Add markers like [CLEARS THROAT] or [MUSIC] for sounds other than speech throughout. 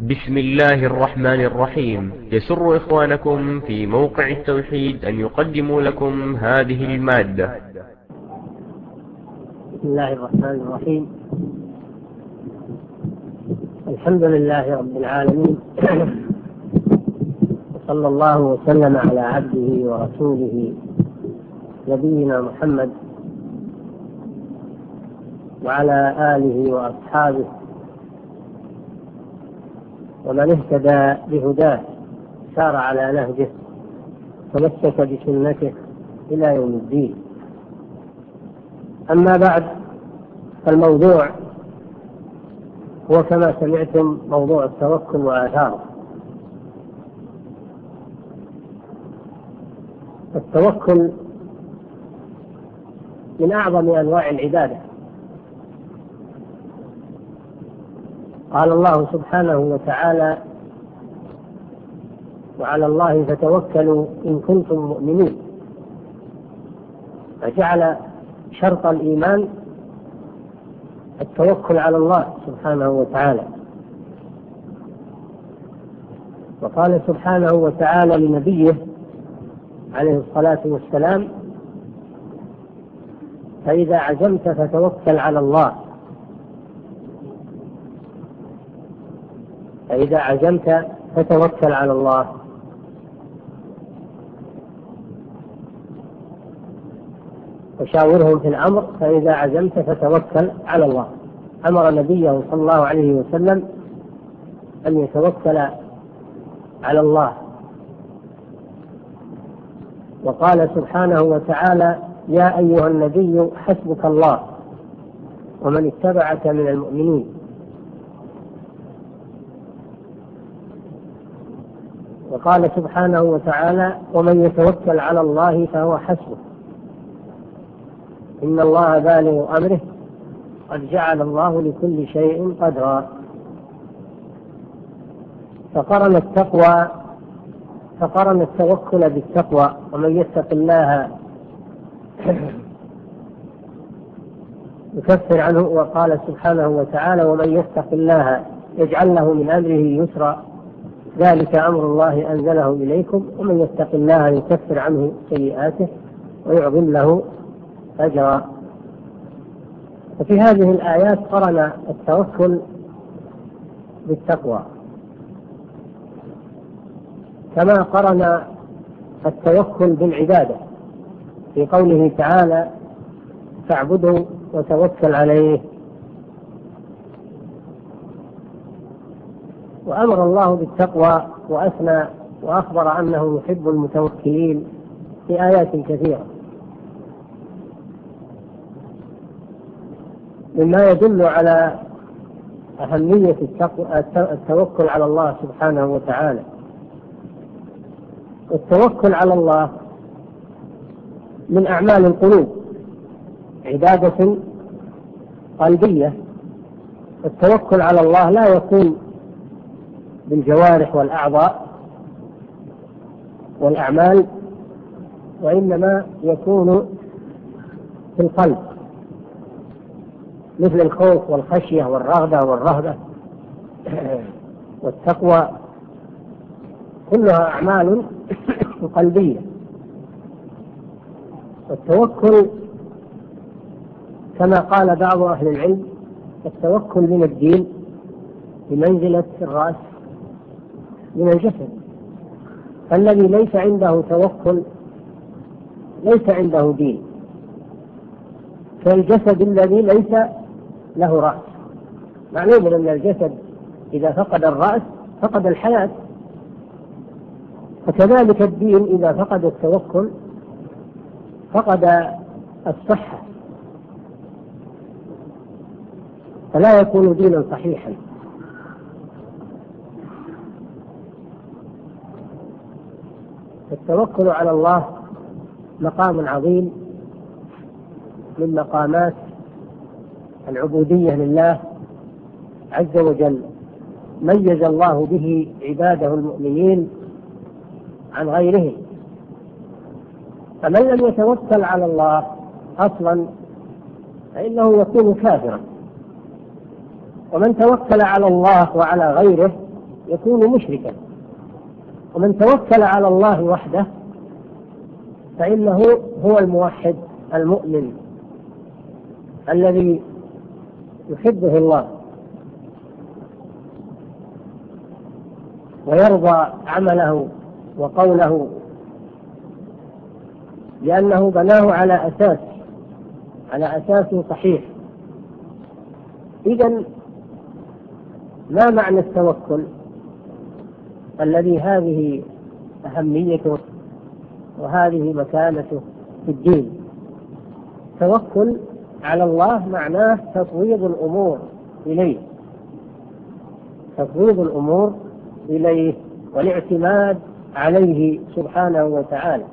بسم الله الرحمن الرحيم يسر إخوانكم في موقع التوحيد أن يقدموا لكم هذه المادة بسم الله الرحمن الرحيم الحمد لله رب العالمين صلى الله وسلم على عبده ورسوله نبينا محمد وعلى آله وأصحابه ومن اهتدى بهداه سار على نهجه تمسك بسنته إلى يوم الدين. أما بعد فالموضوع هو كما سمعتم موضوع التوكل وآثاره. التوكل من أعظم أنواع العبادة. قال الله سبحانه وتعالى وعلى الله فتوكلوا إن كنتم مؤمنين. فجعل شرط الإيمان التوكل على الله سبحانه وتعالى. وقال سبحانه وتعالى لنبيه عليه الصلاة والسلام فإذا عزمت فتوكل على الله فإذا عزمت فتوكل على الله. وشاورهم في الأمر فإذا عزمت فتوكل على الله. أمر نبيه صلى الله عليه وسلم أن يتوكل على الله. وقال سبحانه وتعالى يا أيها النبي حسبك الله ومن اتبعك من المؤمنين. قال سبحانه وتعالى ومن يتوكل على الله فهو حسبه. إن الله بالغ أمره قد جعل الله لكل شيء قدرا. فقرن التقوى فقرن التوكل بالتقوى ومن يتق الله [CLEARS THROAT] يكفر عنه وقال سبحانه وتعالى ومن يتق الله يجعل له من أمره يسرا. ذلك أمر الله أنزله إليكم ومن يتق الله يكفر عنه سيئاته ويعظم له أجرا. وفي هذه الآيات قرن التوكل بالتقوى. كما قرن التوكل بالعبادة. في قوله تعالى فاعبده وتوكل عليه. وأمر الله بالتقوى وأثنى وأخبر أنه يحب المتوكلين في آيات كثيرة. مما يدل على أهمية التوكل على الله سبحانه وتعالى. التوكل على الله من أعمال القلوب عبادة قلبية. التوكل على الله لا يكون بالجوارح والأعضاء والأعمال وإنما يكون في القلب مثل الخوف والخشية والرغبة والرهبة [CLEARS THROAT] والتقوى كلها أعمال [CLEARS THROAT] قلبية. والتوكل كما قال بعض أهل العلم التوكل من الدين بمنزلة الرأس من الجسد. الذي ليس عنده توكل ليس عنده دين. كالجسد الذي ليس له رأس. معلوم أن الجسد إذا فقد الرأس فقد الحياة. وكذلك الدين إذا فقد التوكل فقد الصحة. فلا يكون دينا صحيحا. التوكل على الله مقام عظيم من مقامات العبودية لله عز وجل. ميز الله به عباده المؤمنين عن غيرهم. فمن لم يتوكل على الله أصلا فإنه يكون كافرا. ومن توكل على الله وعلى غيره يكون مشركا. ومن توكل على الله وحده فإنه هو الموحد المؤمن الذي يحبه الله ويرضى عمله وقوله لأنه بناه على أساس على أساس صحيح. إذا ما معنى التوكل؟ الذي هذه أهميته وهذه مكانته في الدين. توكل على الله معناه تفويض الأمور إليه. تفويض الأمور إليه والاعتماد عليه سبحانه وتعالى.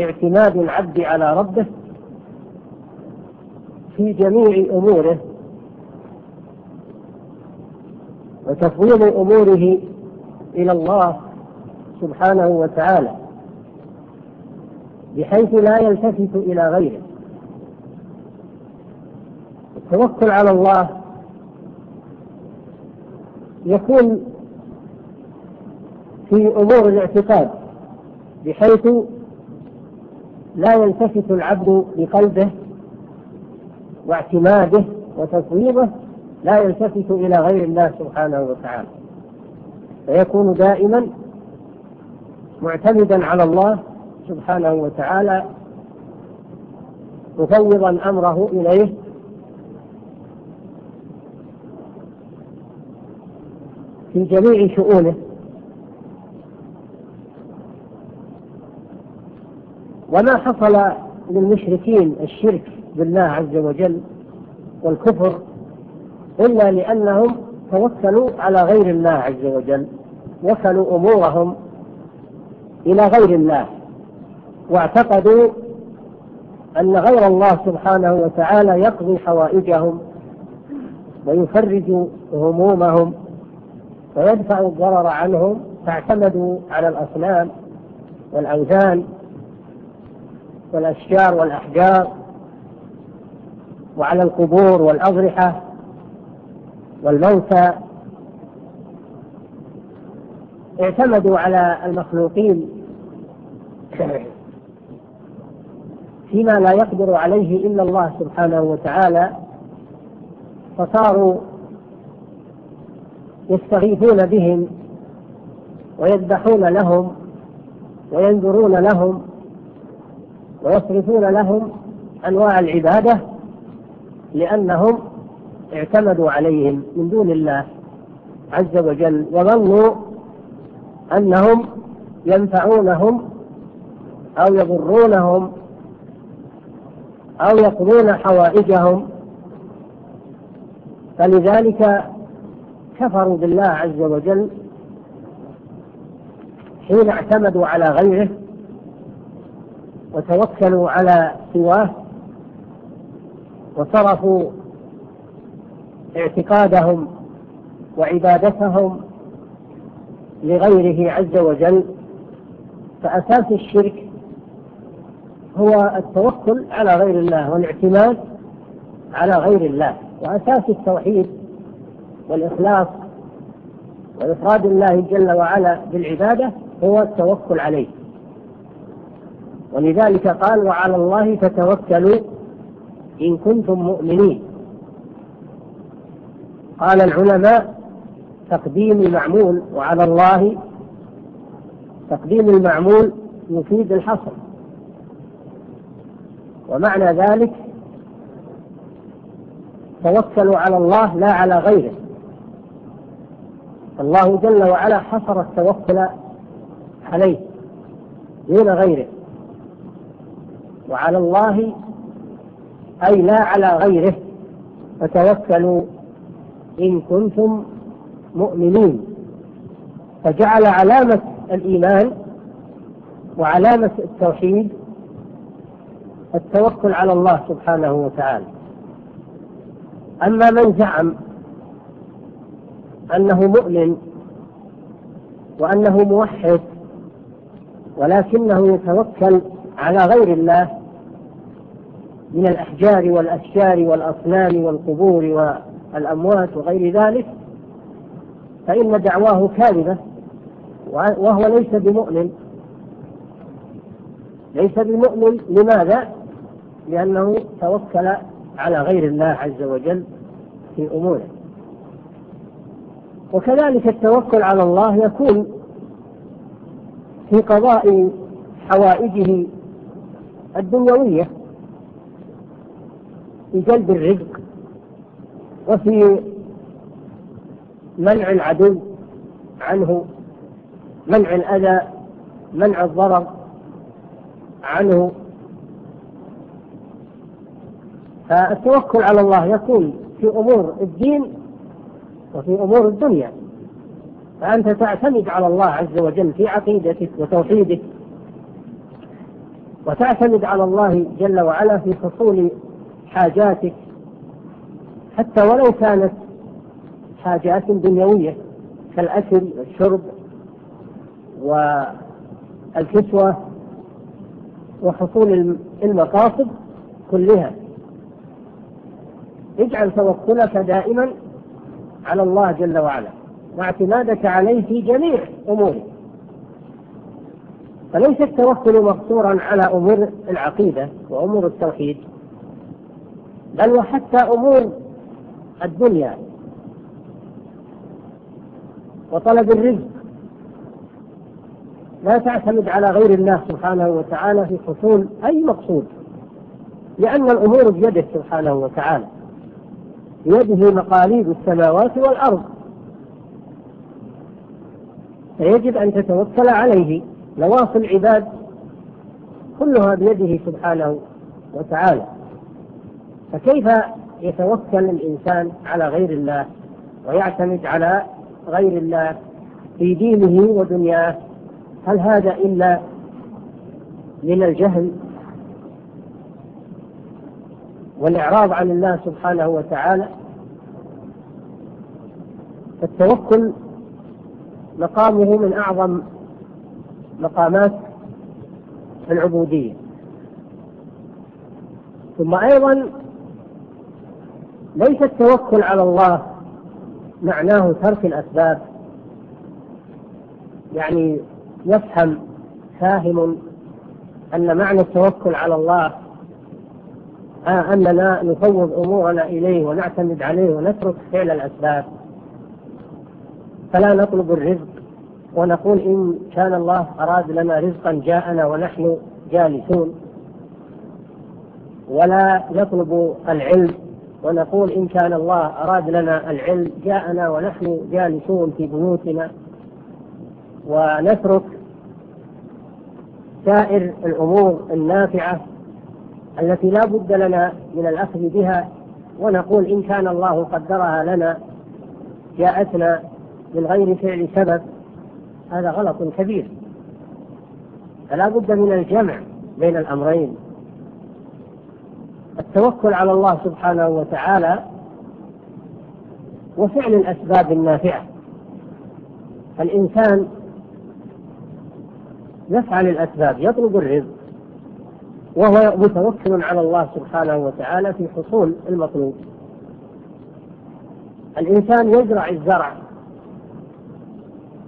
اعتماد العبد على ربه في جميع أموره وتفويض أموره إلى الله سبحانه وتعالى بحيث لا يلتفت إلى غيره. التوكل على الله يكون في أمور الاعتقاد بحيث لا يلتفت العبد بقلبه واعتماده وتصويبه لا يلتفت إلى غير الله سبحانه وتعالى. فيكون دائما معتمدا على الله سبحانه وتعالى مفوضا أمره إليه. في جميع شؤونه. وما حصل للمشركين الشرك بالله عز وجل والكفر إلا لأنهم توكلوا على غير الله عز وجل وصلوا أمورهم إلى غير الله واعتقدوا أن غير الله سبحانه وتعالى يقضي حوائجهم ويفرج همومهم ويدفع الضرر عنهم فاعتمدوا على الأصنام والأوثان والأشجار والأحجار وعلى القبور والأضرحة والموتى اعتمدوا على المخلوقين فيما لا يقدر عليه إلا الله سبحانه وتعالى فصاروا يستغيثون بهم ويذبحون لهم وينذرون لهم ويصرفون لهم أنواع العبادة لأنهم اعتمدوا عليهم من دون الله عز وجل وظنوا أنهم ينفعونهم أو يضرونهم أو يقضون حوائجهم فلذلك كفروا بالله عز وجل حين اعتمدوا على غيره وتوكلوا على سواه وصرفوا اعتقادهم وعبادتهم لغيره عز وجل فأساس الشرك هو التوكل على غير الله والاعتماد على غير الله وأساس التوحيد والإخلاص وإفراد الله جل وعلا بالعبادة هو التوكل عليه. ولذلك قال وعلى الله فتوكلوا إن كنتم مؤمنين. قال العلماء تقديم المعمول وعلى الله تقديم المعمول يفيد الحصر. ومعنى ذلك توكلوا على الله لا على غيره. الله جل وعلا حصر التوكل عليه دون غيره. وعلى الله أي لا على غيره فتوكلوا إن كنتم مؤمنين فجعل علامة الإيمان وعلامة التوحيد التوكل على الله سبحانه وتعالى. أما من زعم أنه مؤمن وأنه موحد ولكنه يتوكل على غير الله من الأحجار والأشجار والأصنام والقبور الأموات وغير ذلك فإن دعواه كاذبة وهو ليس بمؤمن. ليس بمؤمن لماذا؟ لأنه توكل على غير الله عز وجل في أموره. وكذلك التوكل على الله يكون في قضاء حوائجه الدنيوية بجلب الرزق. وفي منع العدو عنه منع الأذى منع الضرر عنه. فالتوكل على الله يكون في أمور الدين وفي أمور الدنيا. فأنت تعتمد على الله عز وجل في عقيدتك وتوحيدك وتعتمد على الله جل وعلا في حصول حاجاتك حتى ولو كانت حاجات دنيوية كالأكل والشرب والكسوة وحصول المقاصد كلها. اجعل توكلك دائما على الله جل وعلا واعتمادك عليه في جميع أمور فليس التوكل مقصورا على أمور العقيدة وأمور التوحيد بل وحتى أمور الدنيا. وطلب الرزق. لا تعتمد على غير الله سبحانه وتعالى في حصول أي مقصود. لأن الأمور بيده سبحانه وتعالى. بيده مقاليد السماوات والأرض. فيجب أن تتوكل عليه. نواصي العباد كلها بيده سبحانه وتعالى. فكيف يتوكل الإنسان على غير الله ويعتمد على غير الله في دينه ودنياه. هل هذا إلا من الجهل والإعراض عن الله سبحانه وتعالى؟ التوكل مقامه من أعظم مقامات العبودية. ثم أيضا ليس التوكل على الله معناه ترك الأسباب. يعني يفهم فاهم أن معنى التوكل على الله آه، أننا نفوض أمورنا إليه ونعتمد عليه ونترك فعل الأسباب. فلا نطلب الرزق ونقول إن كان الله أراد لنا رزقا جاءنا ونحن جالسون. ولا نطلب العلم ونقول إن كان الله أراد لنا العلم جاءنا ونحن جالسون في بيوتنا. ونترك سائر الأمور النافعة التي لا بد لنا من الأخذ بها ونقول إن كان الله قدرها لنا جاءتنا من غير فعل سبب. هذا غلط كبير. فلا بد من الجمع بين الأمرين. التوكل على الله سبحانه وتعالى وفعل الأسباب النافعة. الإنسان يفعل الأسباب يطلب الرزق وهو متوكل على الله سبحانه وتعالى في حصول المطلوب. الإنسان يزرع الزرع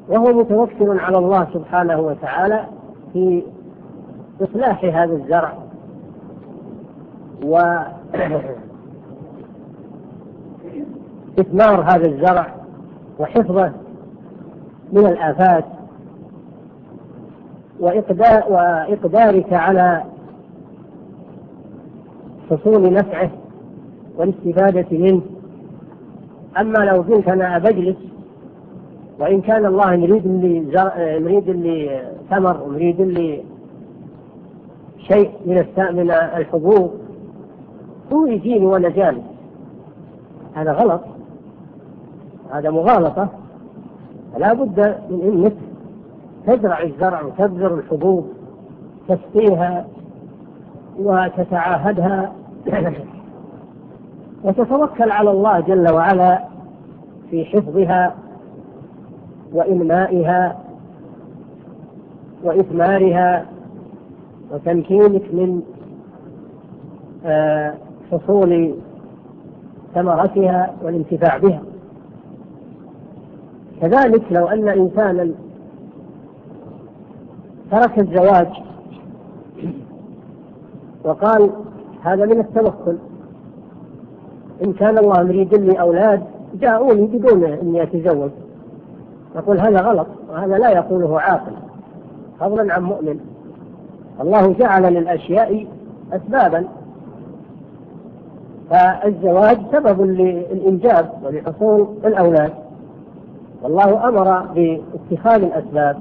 وهو متوكل على الله سبحانه وتعالى في إصلاح هذا الزرع. و إثمار هذا الزرع وحفظه من الآفات وإقدارك على حصول نفعه والاستفادة منه. أما لو قلت أنا أبجلس وإن كان الله مريد لي زر... مريد لي ثمر ومريد لي شيء من من الحبوب هو دين وأنا جانب. هذا غلط. هذا مغالطة. فلا بد من إنك تزرع الزرع وتبذر الحبوب تسقيها وتتعاهدها. [CLEARS THROAT] وتتوكل على الله جل وعلا في حفظها وإنمائها وإثمارها وتمكينك من آه حصول ثمرتها والانتفاع بها. كذلك لو أن إنسانا ترك الزواج وقال هذا من التوكل. إن كان الله يريد لي أولاد جاءوني بدون أني أتزوج نقول هذا غلط وهذا لا يقوله عاقل. فضلا عن مؤمن. الله جعل للأشياء أسبابا فالزواج سبب للإنجاب ولحصول الأولاد. والله أمر باتخاذ الأسباب.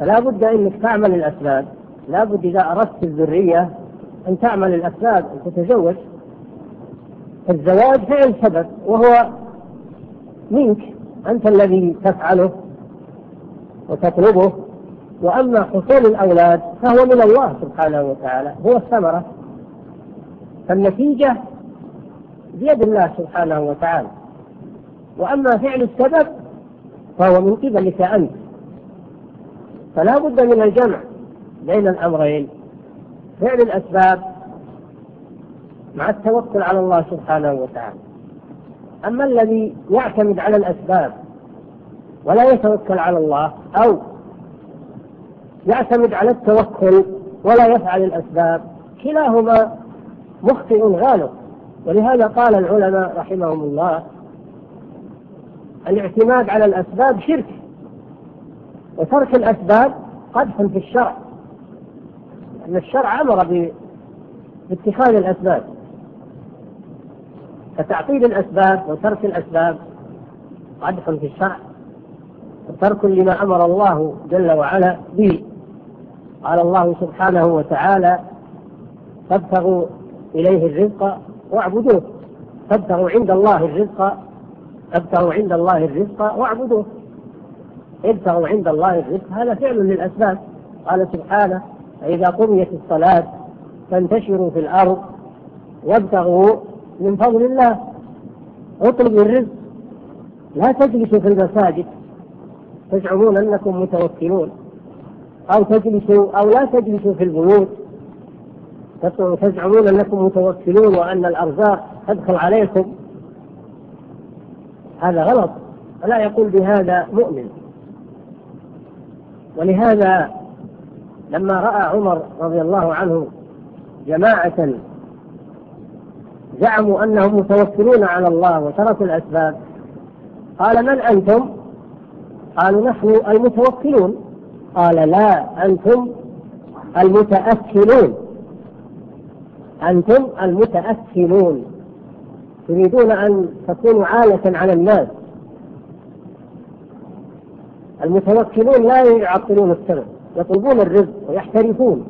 فلا بد أنك تعمل الأسباب. لا بد إذا أردت الذرية أن تعمل الأسباب أن تتزوج. الزواج فعل سبب وهو منك. أنت الذي تفعله وتطلبه. وأما حصول الأولاد فهو من الله سبحانه وتعالى. هو الثمرة. فالنتيجة بيد الله سبحانه وتعالى. وأما فعل السبب فهو من قبلك أنت. فلا بد من الجمع بين الأمرين. فعل الأسباب مع التوكل على الله سبحانه وتعالى. أما الذي يعتمد على الأسباب ولا يتوكل على الله أو يعتمد على التوكل ولا يفعل الأسباب كلاهما مخطئ غالب. ولهذا قال العلماء رحمهم الله الاعتماد على الأسباب شرك وترك الأسباب قدح في الشرع. أن الشرع أمر باتخاذ الأسباب. فتعطيل الأسباب وترك الأسباب قدح في الشرع. وترك لما أمر الله جل وعلا به. قال الله سبحانه وتعالى فابتغوا إليه الرزق واعبدوه. فابتغوا عند الله الرزق ابتغوا عند الله الرزق واعبدوه. ابتغوا عند الله الرزق هذا فعل للأسباب. قال سبحانه فإذا قضيت الصلاة فانتشروا في الأرض وابتغوا من فضل الله. اطلبوا الرزق. لا تجلسوا في المساجد تزعمون أنكم متوكلون أو تجلسوا أو لا تجلسوا في البيوت. تزعمون أنكم متوكلون وأن الأرزاق تدخل عليكم. هذا غلط. لا يقول بهذا مؤمن. ولهذا لما رأى عمر رضي الله عنه جماعة زعموا أنهم متوكلون على الله وتركوا الأسباب قال من أنتم؟ قالوا نحن المتوكلون. قال لا أنتم المتأكلون. أنتم المتأثمون. تريدون أن تكونوا عالة على الناس. المتوكلون لا يعطلون السبب. يطلبون الرزق ويحترفون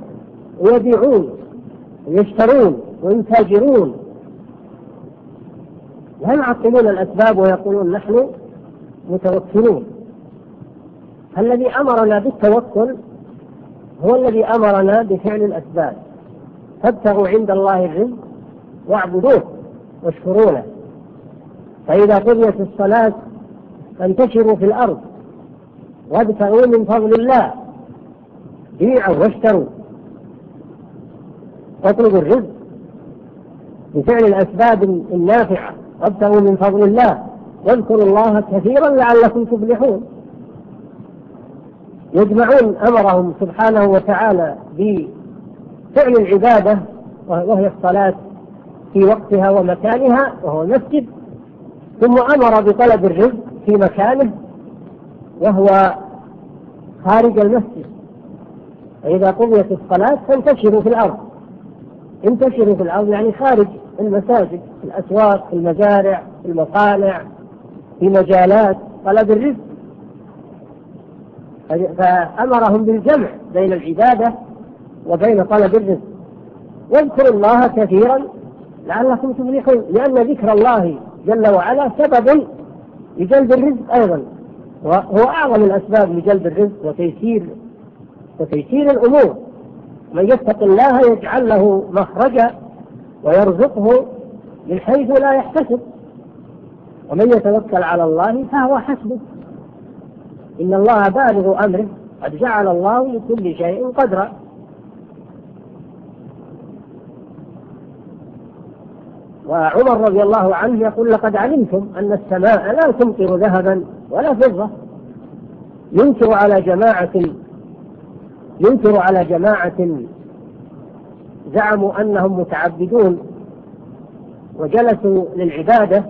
ويبيعون ويشترون ويتاجرون. لا يعطلون الأسباب ويقولون نحن متوكلون؟ الذي أمرنا بالتوكل هو الذي أمرنا بفعل الأسباب. فابتغوا عند الله الرزق واعبدوه واشكروا له فإذا قضيت الصلاة فانتشروا في الأرض وابتغوا من فضل الله بيعوا واشتروا. واطلبوا الرزق بفعل الأسباب النافعة. وابتغوا من فضل الله. واذكروا الله كثيرا لعلكم تفلحون. يجمعون أمرهم سبحانه وتعالى فعل العبادة وهي الصلاة في وقتها ومكانها وهو المسجد. ثم أمر بطلب الرزق في مكانه وهو خارج المسجد. فإذا قضيت الصلاة فانتشروا في الأرض. انتشروا في الأرض يعني خارج المساجد في الأسواق في المزارع في المصانع في مجالات طلب الرزق. فأمرهم بالجمع بين العبادة وبين طلب الرزق واذكروا الله كثيرا لعلكم تفلحون لأن ذكر الله جل وعلا سبب لجلب الرزق أيضا وهو أعظم الأسباب لجلب الرزق وتيسير وتيسير الأمور. من يتق الله يجعل له مخرجا ويرزقه من حيث لا يحتسب ومن يتوكل على الله فهو حسبه. إن الله بالغ أمره قد جعل الله لكل شيء قدرا. وعمر رضي الله عنه يقول لقد علمتم أن السماء لا تمطر ذهبا ولا فضة. ينكر على جماعة ينكر على جماعة زعموا أنهم متعبدون وجلسوا للعبادة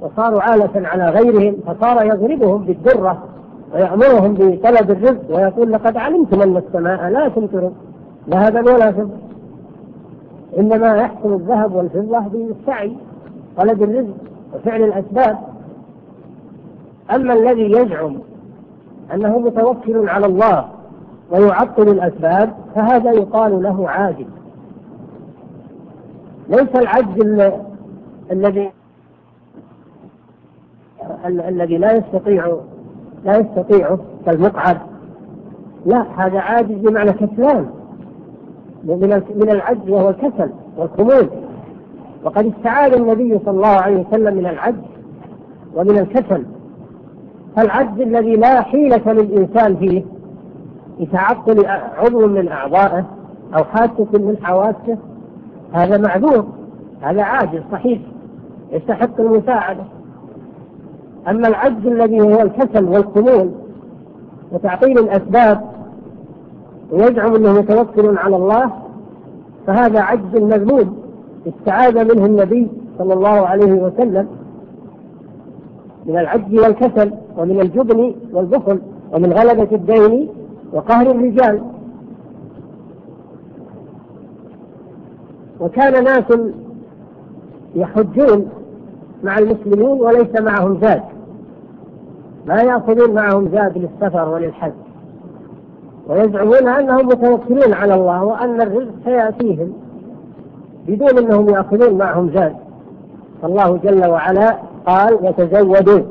وصاروا عالة على غيرهم فصار يضربهم بالدرة ويأمرهم بطلب الرزق ويقول لقد علمتم أن السماء لا تمطر ذهبا ولا فضة. إنما يحصل الذهب والفضة بالسعي طلب الرزق وفعل الأسباب. أما الذي يزعم أنه متوكل على الله ويعطل الأسباب فهذا يقال له عاجز ليس العجز الذي الذي لا يستطيع لا يستطيعه كالمقعد. لا هذا عاجز بمعنى كسلان. من العجز وهو الكسل والخمول. وقد استعاذ النبي صلى الله عليه وسلم من العجز ومن الكسل. فالعجز الذي لا حيلة للإنسان فيه لتعطل عضو من أعضائه أو حاسة من حواسه هذا معذور هذا عاجز صحيح يستحق المساعدة. أما العجز الذي هو الكسل والخمول وتعطيل الأسباب ويزعم أنه متوكل على الله فهذا عجز مذموم استعاذ منه النبي صلى الله عليه وسلم من العجز والكسل ومن الجبن والبخل ومن غلبة الدين وقهر الرجال. وكان ناس يحجون مع المسلمين وليس معهم زاد. لا يأخذون معهم زاد للسفر وللحج. ويزعمون أنهم متوكلين على الله وأن الرزق سيأتيهم بدون أنهم يأخذون معهم زاد. فالله جل وعلا قال وتزودوا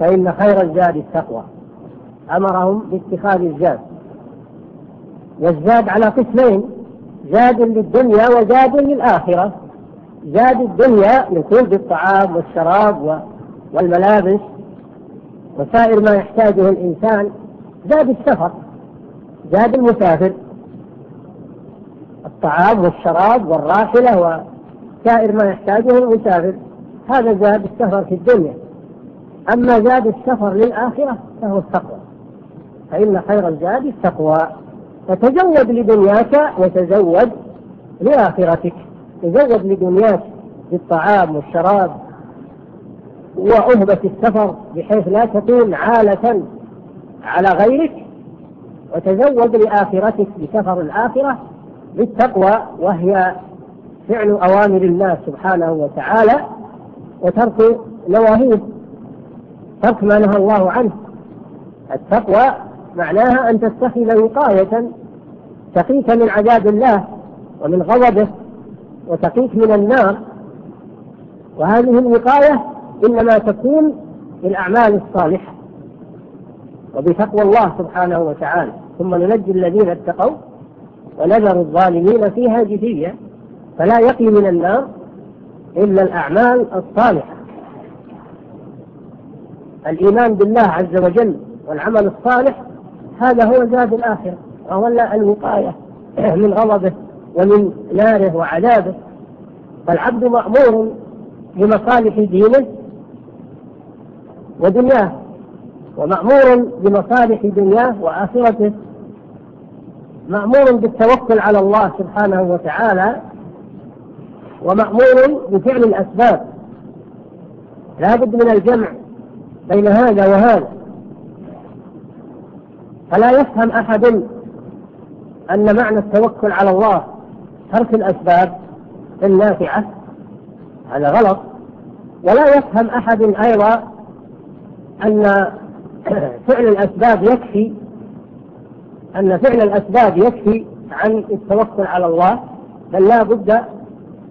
فإن خير الزاد التقوى. أمرهم باتخاذ الزاد. والزاد على قسمين زاد للدنيا وزاد للآخرة. زاد الدنيا يكون بالطعام والشراب والملابس. وسائر ما يحتاجه الإنسان زاد السفر زاد المسافر الطعام والشراب والراحلة وسائر ما يحتاجه المسافر هذا زاد السفر في الدنيا. أما زاد السفر للآخرة فهو التقوى. فإن خير الزاد التقوى. فتزود لدنياك وتزود لآخرتك. تزود لدنياك بالطعام والشراب وعهبة السفر بحيث لا تكون عالة على غيرك وتزود لآخرتك بسفر الآخرة بالتقوى وهي فعل أوامر الله سبحانه وتعالى وترك نواهيه. ترك ما نهى الله عنه. التقوى معناها أن تتخذ وقاية تقيك من عذاب الله ومن غضبه وتقيك من النار. وهذه الوقاية إنما تكون بالأعمال الصالحة. وبتقوى الله سبحانه وتعالى. ثم ننجي الذين اتقوا ونذر الظالمين فيها جثيا. فلا يقي من النار إلا الأعمال الصالحة. الإيمان بالله عز وجل والعمل الصالح هذا هو زاد الآخرة وهو الوقاية [CLEARS THROAT] من غضبه ومن ناره وعذابه. فالعبد مأمور بمصالح دينه ودنياه. ومأمور بمصالح دنياه وآخرته مأمور بالتوكل على الله سبحانه وتعالى ومأمور بفعل الأسباب. لا بد من الجمع بين هذا وهذا. فلا يفهم أحد أن معنى التوكل على الله ترك الأسباب النافعة هذا غلط. ولا يفهم أحد أيضا أن [CLEARS THROAT] فعل الأسباب يكفي أن فعل الأسباب يكفي عن التوكل على الله بل لا بد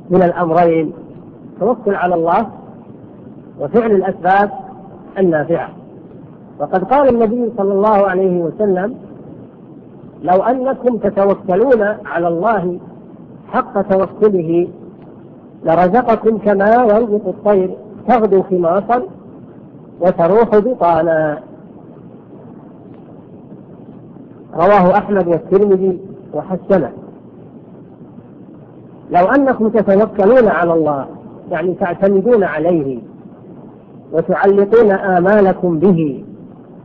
من الأمرين التوكل على الله وفعل الأسباب النافعة. وقد قال النبي صلى الله عليه وسلم لو أنكم تتوكلون على الله حق توكله لرزقكم كما يرزق الطير تغدو خماصا وتروح بطانا. رواه أحمد والترمذي وحسنه. لو أنكم تتوكلون على الله يعني تعتمدون عليه وتعلقون آمالكم به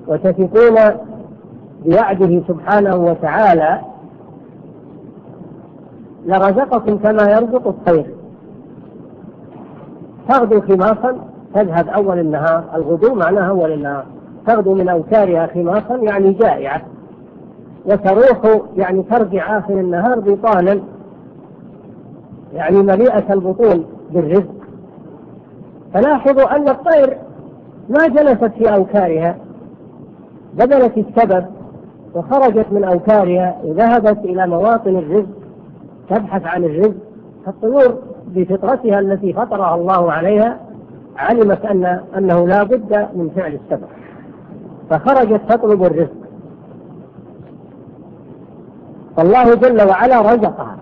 وتثقون بوعده سبحانه وتعالى لرزقكم كما يرزق الطير. تغدو خماصا تذهب أول النهار الغدو معناها أول النهار. تغدو من أوتارها خماصا يعني جائعة. وتروح يعني ترجع آخر النهار بطانا يعني مليئة البطون بالرزق. فلاحظوا أن الطير ما جلست في أوكارها بذلت السبب وخرجت من أوكارها وذهبت إلى مواطن الرزق تبحث عن الرزق. فالطيور بفطرتها التي فطرها الله عليها علمت أن أنه لا بد من فعل السبب. فخرجت تطلب الرزق. فالله جل وعلا رزقها.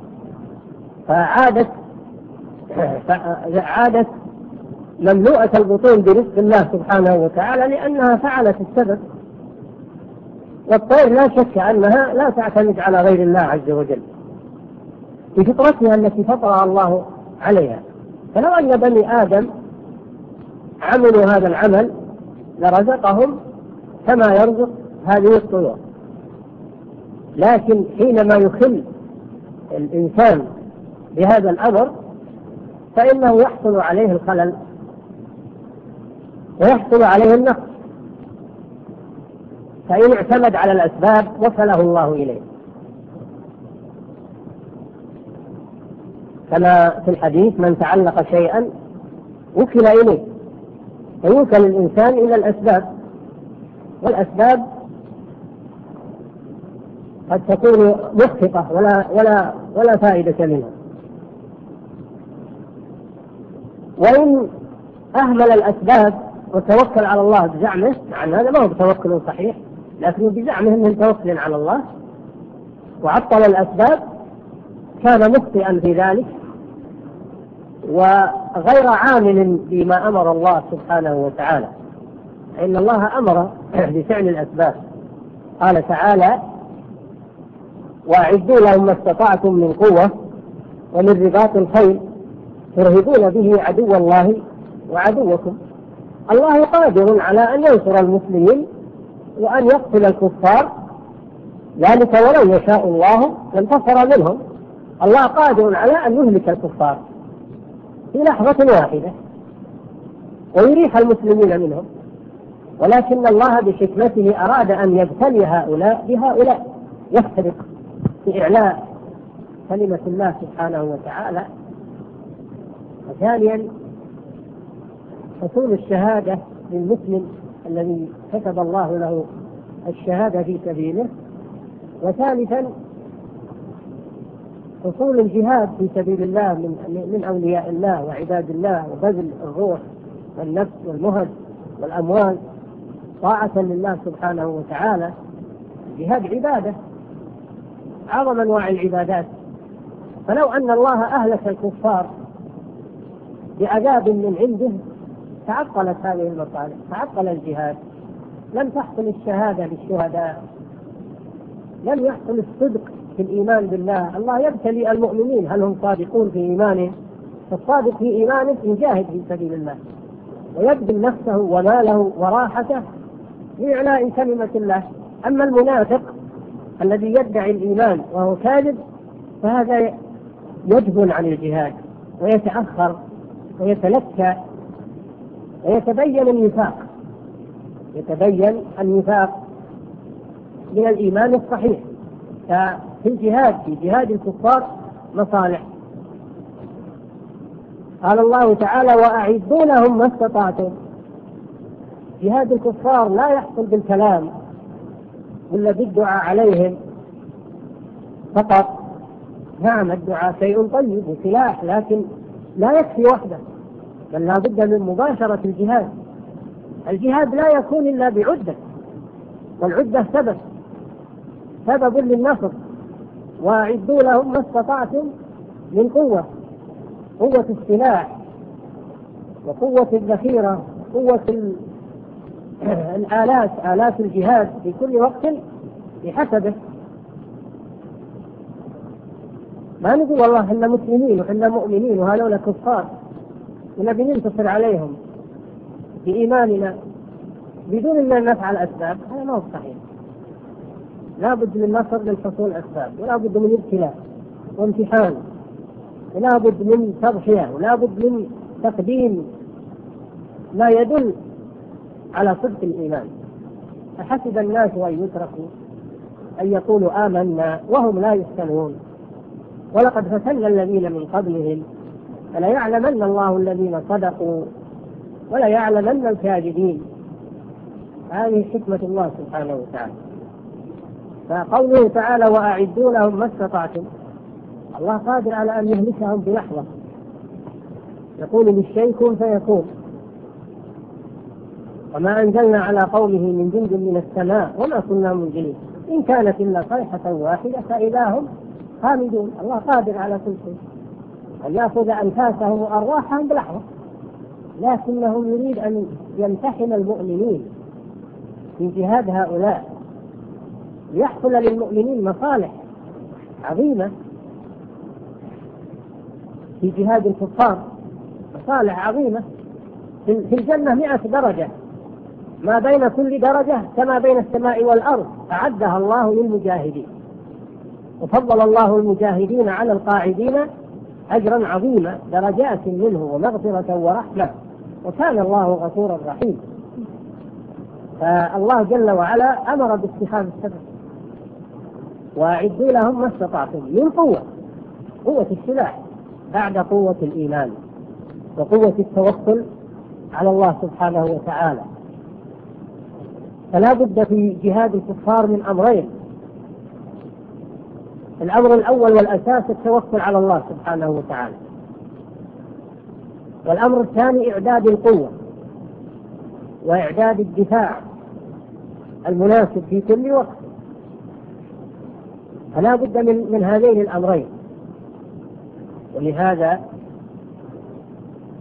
فعادت عادت مملوءة البطون برزق الله سبحانه وتعالى لأنها فعلت السبب. والطير لا شك أنها لا تعتمد على غير الله عز وجل. بفطرتها التي فطرها الله عليها. فلو أن بني آدم عملوا هذا العمل لرزقهم كما يرزق هذه الطيور. لكن حينما يخل الإنسان بهذا الأمر فإنه يحصل عليه الخلل ويحصل عليه النقص. فإن اعتمد على الأسباب وصله الله إليه. كما في الحديث من تعلق شيئا وكل إليه. فيوكل الإنسان إلى الأسباب. والأسباب قد تكون محققة ولا ولا ولا فائدة منها. وإن أهمل الأسباب وتوكل على الله بزعمه مع أن هذا ما هو بتوكل صحيح لكنه بزعمه أنه توكل على الله. وعطل الأسباب كان مخطئا في ذلك. وغير عامل بما أمر الله سبحانه وتعالى. فإن الله أمر بفعل الأسباب. قال تعالى وأعدوا لهم ما استطعتم من قوة ومن رباط الخيل ترهبون به عدو الله وعدوكم. الله قادر على أن ينصر المسلمين وأن يقتل الكفار. ذلك ولو يشاء الله لانتصر منهم. الله قادر على أن يهلك الكفار في لحظة واحدة ويريح المسلمين منهم. ولكن الله بحكمته أراد أن يبتلي هؤلاء بهؤلاء. يفترق. بإعلاء كلمة الله سبحانه وتعالى. وثانيا حصول الشهادة للمسلم الذي كتب الله له الشهادة في سبيله. وثالثا حصول الجهاد في سبيل الله من من أولياء الله وعباد الله وبذل الروح والنفس والمهد والأموال. طاعة لله سبحانه وتعالى. الجهاد عبادة. أعظم أنواع العبادات. فلو أن الله أهلك الكفار بعذاب من عنده تعطلت هذه المصالح تعطل الجهاد. لم تحصل الشهادة للشهداء. لم يحصل الصدق في الإيمان بالله. الله يبتلي المؤمنين. هل هم صادقون في إيمانه؟ فالصادق في إيمانه يجاهد في سبيل الله. ويبذل نفسه وماله وراحته لإعلاء كلمة الله. أما المنافق الذي يدعي الإيمان وهو كاذب فهذا يجبن عن الجهاد ويتأخر ويتلكى ويتبين النفاق. يتبين النفاق من الإيمان الصحيح. ففي الجهاد في جهاد الكفار مصالح. قال الله تعالى وأعدوا لهم ما استطعتم. جهاد الكفار لا يحصل بالكلام. ولا بالدعاء عليهم فقط. نعم الدعاء شيء طيب وسلاح لكن لا يكفي وحده بل لا بد من مباشرة الجهاد. الجهاد لا يكون إلا بعدة والعدة سبب سبب للنصر وأعدوا لهم ما استطعتم من قوة قوة السلاح وقوة الذخيرة قوة آه، الآلات آلات الجهاد في كل وقت بحسبه. ما نقول والله إحنا مسلمين وحنا مؤمنين وهذول كفار ونبي ننتصر عليهم بإيماننا بدون أن نفعل أسباب هذا ما هو صحيح. لا بد من نصر للحصول أسباب ولا بد من ابتلاء وامتحان ولا بد من تضحية ولا بد من تقديم. ما يدل على صدق الإيمان. أحسب الناس أن يتركوا أن يقولوا آمنا وهم لا يفتنون ولقد فتن الذين من قبلهم فليعلمن الله الذين صدقوا وليعلمن الكاذبين. هذه حكمة الله سبحانه وتعالى. فقوله تعالى وأعدوا لهم ما استطعتم. الله قادر على أن يهلكهم بلحظة. يقول للشيء كن فيكون. وما أنزلنا على قومه من جند من السماء وما كنا منزلين. إن كانت إلا صيحة واحدة فإذا هم خامدون الله قادر على كل شيء. أن يأخذ أنفاسهم وأرواحهم بلحظة لكنه يريد أن يمتحن المؤمنين في جهاد هؤلاء. ليحصل للمؤمنين مصالح عظيمة في جهاد الكفار. مصالح عظيمة. في الجنة مئة درجة. ما بين كل درجة كما بين السماء والأرض أعدها الله للمجاهدين. وفضل الله المجاهدين على القاعدين أجرا عظيما درجات منه ومغفرة ورحمة. وكان الله غفورا رحيما فالله جل وعلا أمر باتخاذ السبب. وأعدوا لهم ما استطعتم من قوة قوة السلاح بعد قوة الإيمان وقوة التوكل على الله سبحانه وتعالى. فلا بد في جهاد الكفار من أمرين. الأمر الأول والأساس التوكل على الله سبحانه وتعالى. والأمر الثاني إعداد القوة وإعداد الدفاع المناسب في كل وقت. فلا بد من من هذين الأمرين. ولهذا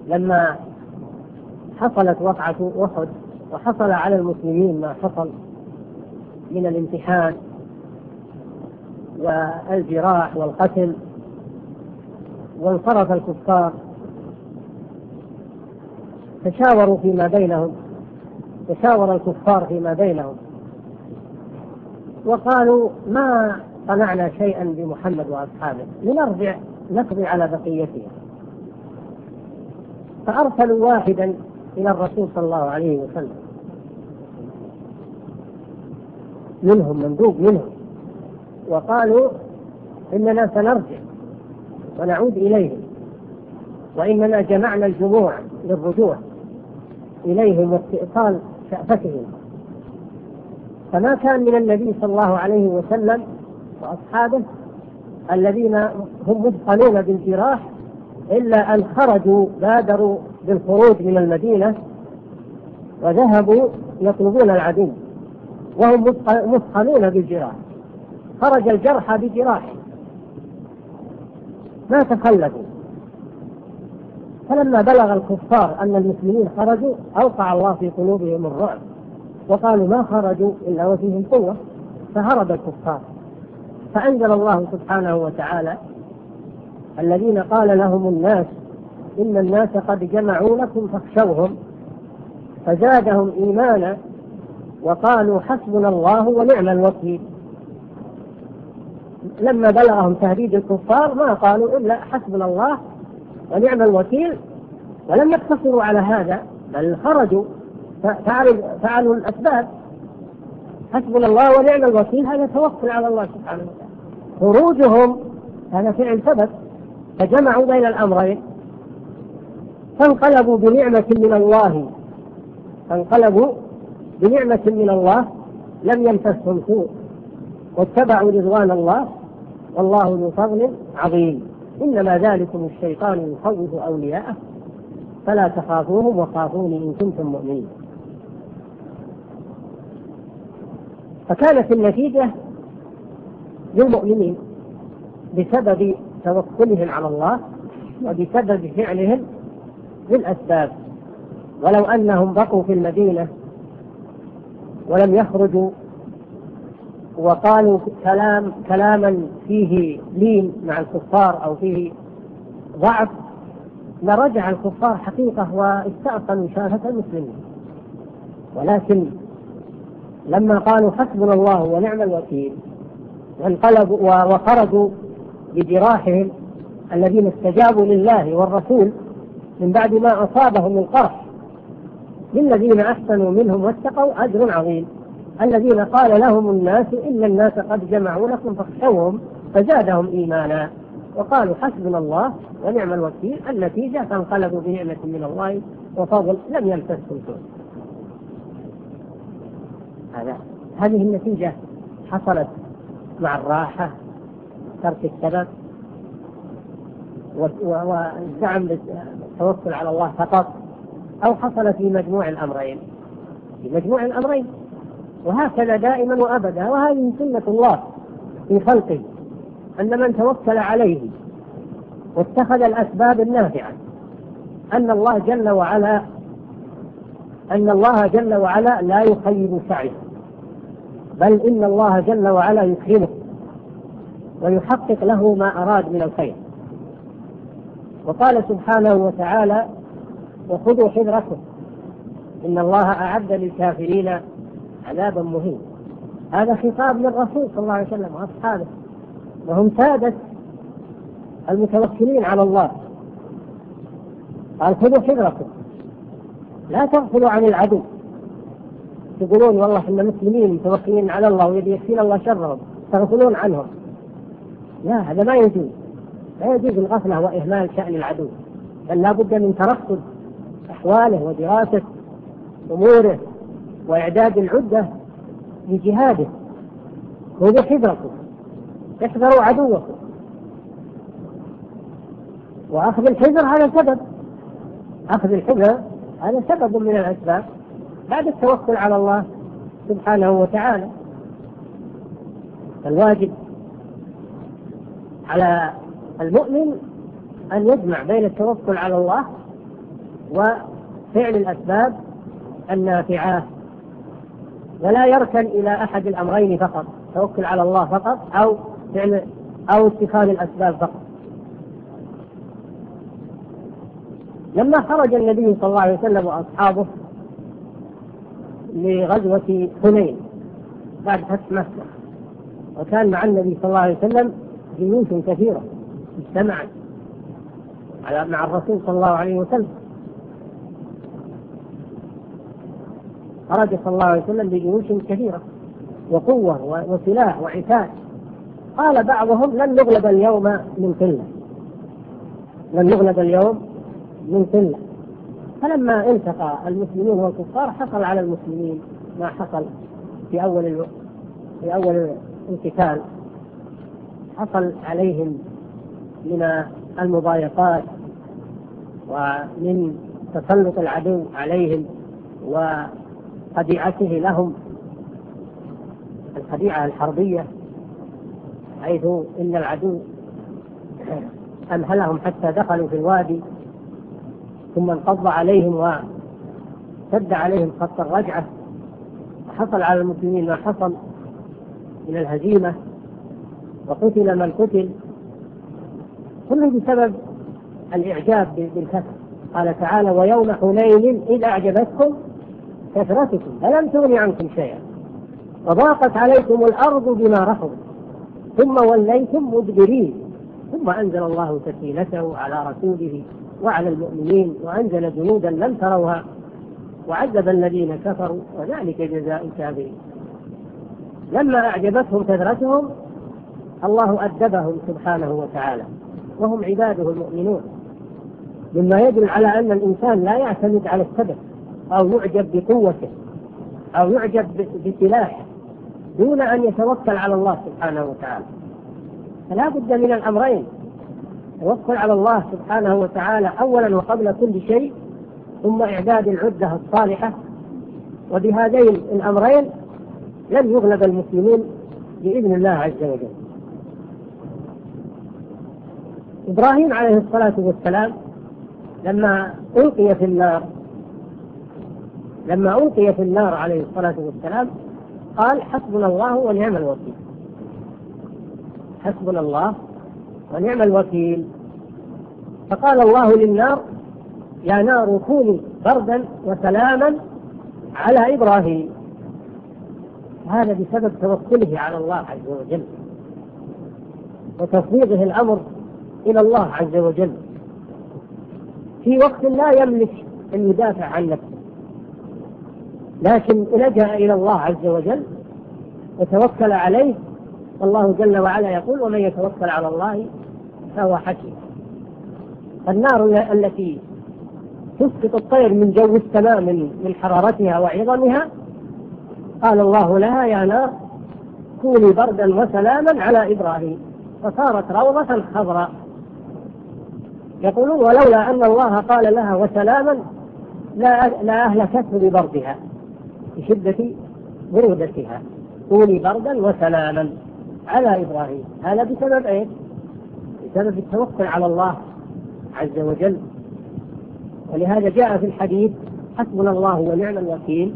لما حصلت وقعة أحد وحصل على المسلمين ما حصل من الامتحان والجراح والقتل وانصرف الكفار. تشاوروا فيما بينهم تشاور الكفار فيما بينهم. وقالوا ما صنعنا شيئا بمحمد وأصحابه لنرجع نقضي على بقيتهم. فأرسلوا واحدا إلى الرسول صلى الله عليه وسلم. منهم مندوب منهم وقالوا إننا سنرجع ونعود إليهم وإننا جمعنا الجموع للرجوع إليهم واستئصال شأفتهم فما كان من النبي صلى الله عليه وسلم وأصحابه الذين هم مثقلون بالجراح إلا أن خرجوا بادروا بالخروج من المدينة وذهبوا يطلبون العدو. وهم مثقلون بالجراح. خرج الجرح بجراح. ما تخلفوا. فلما بلغ الكفار أن المسلمين خرجوا أوقع الله في قلوبهم الرعب. وقالوا ما خرجوا إلا وفيهم قوة. فهرب الكفار. فأنزل الله سبحانه وتعالى الذين قال لهم الناس إن الناس قد جمعوا لكم فاخشوهم. فزادهم إيمانا وقالوا حسبنا الله ونعم الوكيل. لما بلغهم تهديد الكفار ما قالوا إلا حسبنا الله ونعم الوكيل. ولم يقتصروا على هذا بل خرجوا. فعلوا فعلوا الأسباب. حسبنا الله ونعم الوكيل هذا توكل على الله سبحانه وتعالى. خروجهم هذا فعل ثبت. فجمعوا بين الأمرين. فانقلبوا بنعمة من الله. فانقلبوا بنعمة من الله لم يمسسهم سوء واتبعوا رضوان الله والله ذو فضل عظيم. إنما ذلكم الشيطان يخوف أولياءه. فلا تخافوهم وخافوني إن كنتم مؤمنين. فكانت النتيجة للمؤمنين بسبب توكلهم على الله وبسبب فعلهم للأسباب. ولو أنهم بقوا في المدينة ولم يخرجوا. وقالوا كلام كلاما فيه لين مع الكفار أو فيه ضعف. لرجع الكفار حقيقة واستأصلوا شافة المسلمين. ولكن لما قالوا حسبنا الله ونعم الوكيل وانقلبوا وخرجوا بجراحهم الذين استجابوا لله والرسول من بعد ما أصابهم القرح للذين أحسنوا منهم واتقوا أجر عظيم. الذين قال لهم الناس إن الناس قد جمعوا لكم فاخشوهم فزادهم إيمانا. وقالوا حسبنا الله ونعم الوكيل النتيجة فانقلبوا بنعمة من الله وفضل لم يلتسهم سوء هذا هذه النتيجة حصلت مع الراحة ترك السبب والزعم بالتوكل على الله فقط. أو حصل في مجموع الأمرين. في مجموع الأمرين. وهكذا دائما وأبدا. وهذه سنة الله في خلقه. أن من توكل عليه واتخذ الأسباب النافعة. أن الله جل وعلا أن الله جل وعلا لا يخيب سعيه. بل إن الله جل وعلا يكرمه ويحقق له ما أراد من الخير. وقال سبحانه وتعالى وخذوا حذركم إن الله أعد للكافرين عذابا مهينا هذا خطاب للرسول صلى الله عليه وسلم وأصحابه. وهم سادة المتوكلين على الله. قال خذوا حذركم لا تغفلوا عن العدو. تقولون والله إحنا مسلمين متوكلين على الله ويبي يكفينا الله شرهم. تغفلون عنهم. لا هذا ما يجوز. لا يجوز الغفلة وإهمال شأن العدو. بل لابد من ترصد أحواله ودراسة أموره وإعداد العدة لجهاده. خذوا حذركم احذروا عدوكم. وأخذ الحذر هذا سبب أخذ الحذر هذا سبب من الأسباب. بعد التوكل على الله سبحانه وتعالى الواجب على المؤمن أن يجمع بين التوكل على الله وفعل الأسباب النافعة. ولا يركن إلى أحد الأمرين فقط توكل على الله فقط أو فعل أو اتخاذ الأسباب فقط. لما خرج النبي صلى الله عليه وسلم وأصحابه لغزوة حنين بعد فتح مكة وكان مع النبي صلى الله عليه وسلم جيوش كثيرة اجتمعت على مع الرسول صلى الله عليه وسلم. خرج صلى الله عليه وسلم بجيوش كثيرة وقوة وسلاح وعتاد قال بعضهم لن نغلب اليوم من قلة. لن نغلب اليوم من قلة. فلما التقى المسلمون والكفار حصل على المسلمين ما حصل في أول الوقت في أول القتال. حصل عليهم من المضايقات ومن تسلط العدو عليهم و خديعته لهم. الخديعة الحربية حيث إن العدو أمهلهم حتى دخلوا في الوادي ثم انقض عليهم وسد عليهم خط الرجعة حصل على المسلمين ما حصل من الهزيمة وقتل من قتل. كله بسبب الإعجاب بالكفر قال تعالى ويوم حنين إذ أعجبتكم كثرتكم فلم تغن عنكم شيئا. وضاقت عليكم الأرض بما رحبت ثم وليتم مدبرين. ثم أنزل الله سكينته على رسوله وعلى المؤمنين وأنزل جنودا لم تروها. وعذب الذين كفروا وذلك جزاء الكافرين. لما أعجبتهم كثرتهم الله أدبهم سبحانه وتعالى. وهم عباده المؤمنون. مما يدل على أن الإنسان لا يعتمد على السبب أو يعجب بقوته أو يعجب بسلاحه دون أن يتوكل على الله سبحانه وتعالى. فلا بد من الأمرين التوكل على الله سبحانه وتعالى أولا وقبل كل شيء ثم إعداد العدة الصالحة. وبهذين الأمرين لن يغلب المسلمين بإذن الله عز وجل. إبراهيم عليه الصلاة والسلام لما ألقي في النار لما ألقي في النار عليه الصلاة والسلام قال حسبنا الله ونعم الوكيل. حسبنا الله ونعم الوكيل. فقال الله للنار يا نار كوني بردا وسلاما على إبراهيم. هذا بسبب توكله على الله عز وجل وتفويضه الأمر إلى الله عز وجل. في وقت لا يملك أن يدافع عن نفسه. لكن لجأ إلى الله عز وجل وتوكل عليه والله جل وعلا يقول ومن يتوكل على الله فهو حكيم. النار التي تسقط الطير من جو السماء من من حرارتها وعظمها. قال الله لها يا نار كوني بردا وسلاما على إبراهيم. فصارت روضة خضراء يقولون ولولا أن الله قال لها وسلاما لا لا أهلكته ببردها. بشدة برودتها. طولي بردا وسلاما. على إبراهيم. هذا بسبب إيه؟ بسبب التوكل على الله عز وجل. ولهذا جاء في الحديث حسبنا الله ونعم الوكيل.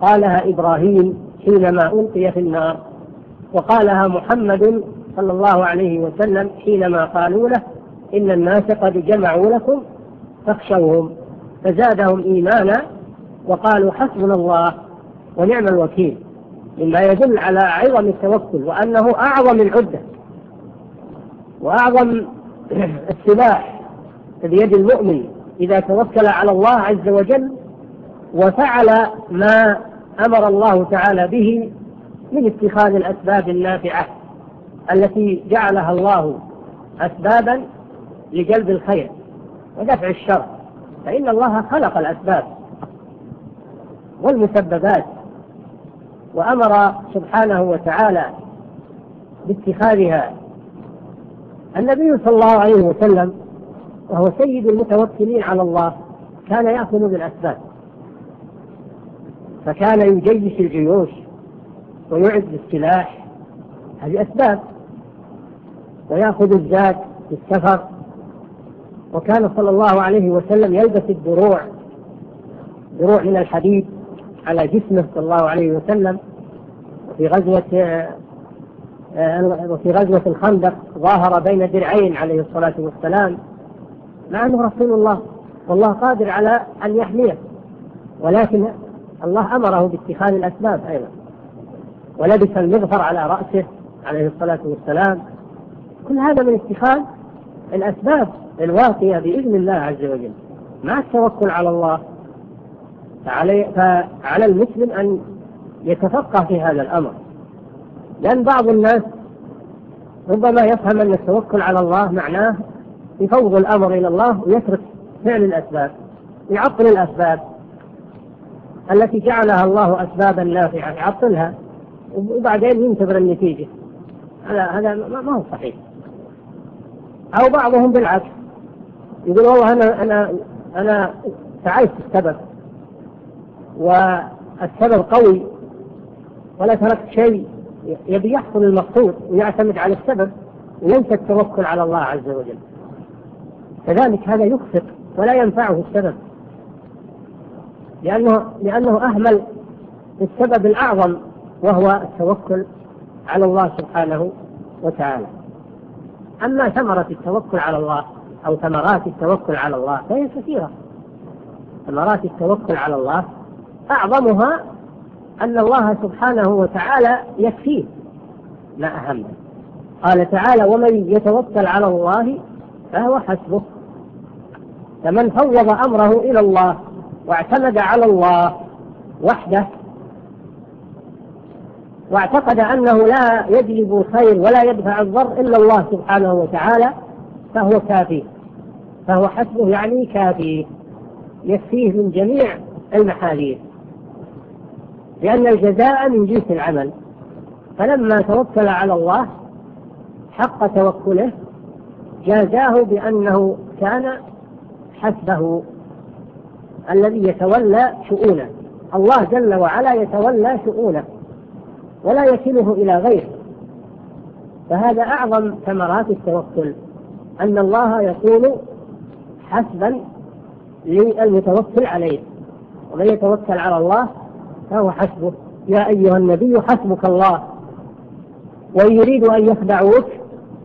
قالها إبراهيم حينما ألقي في النار وقالها محمد صلى الله عليه وسلم حينما قالوا له إن الناس قد جمعوا لكم فاخشوهم فزادهم إيمانا وقالوا حسبنا الله ونعم الوكيل مما يدل على عظم التوكل وأنه أعظم العدة وأعظم [CLEARS THROAT] السلاح بيد المؤمن إذا توكل على الله عز وجل وفعل ما أمر الله تعالى به من اتخاذ الأسباب النافعة التي جعلها الله أسبابا لجلب الخير ودفع الشر. فإن الله خلق الأسباب والمسببات وأمر سبحانه وتعالى باتخاذها. النبي صلى الله عليه وسلم وهو سيد المتوكلين على الله كان يأخذ بالأسباب. فكان يجيش الجيوش ويعد بالسلاح هذه أسباب. ويأخذ الزاد بالسفر وكان صلى الله عليه وسلم يلبس الدروع. دروع من الحديد على جسمه صلى الله عليه وسلم. في غزوة آه، وفي غزوة الخندق ظاهر بين درعين عليه الصلاة والسلام. مع أنه رسول الله والله قادر على أن يحميه. ولكن الله أمره باتخاذ الأسباب أيضا. ولبس المغفر على رأسه عليه الصلاة والسلام. كل هذا من اتخاذ الأسباب. الواقية بإذن الله عز وجل. مع التوكل على الله فعلي فعلى المسلم أن يتفقه في هذا الأمر. لأن بعض الناس ربما يفهم أن التوكل على الله معناه يفوض الأمر إلى الله ويترك فعل الأسباب يعطل الأسباب التي جعلها الله أسبابا نافعة يعطلها وبعدين ينتظر النتيجة. هذا هذا ما هو صحيح. أو بعضهم بالعكس يقول والله أنا أنا أنا سعيت السبب. والسبب قوي. ولا تركت شيء. يبي يحصل المقصود ويعتمد على السبب ليس التوكل على الله عز وجل. كذلك هذا يخفق ولا ينفعه السبب. لأنه لأنه أهمل السبب الأعظم وهو التوكل على الله سبحانه وتعالى. أما ثمرة التوكل على الله أو ثمرات التوكل على الله فهي كثيرة. ثمرات التوكل على الله أعظمها أن الله سبحانه وتعالى يكفيه. لا أهم. قال تعالى ومن يتوكل على الله فهو حسبه. فمن فوض أمره إلى الله واعتمد على الله وحده واعتقد أنه لا يجلب الخير ولا يدفع الضر إلا الله سبحانه وتعالى فهو كافي. فهو حسبه يعني كافي يكفيه من جميع المحاليل لأن الجزاء من جنس العمل. فلما توكل على الله حق توكله جازاه بأنه كان حسبه الذي يتولى شؤونه. الله جل وعلا يتولى شؤونه ولا يكله إلى غيره. فهذا أعظم ثمرات التوكل أن الله يقول حسبا للمتوكل عليه. ومن يتوكل على الله فهو حسبه. يا أيها النبي حسبك الله. وإن يريدوا أن يخدعوك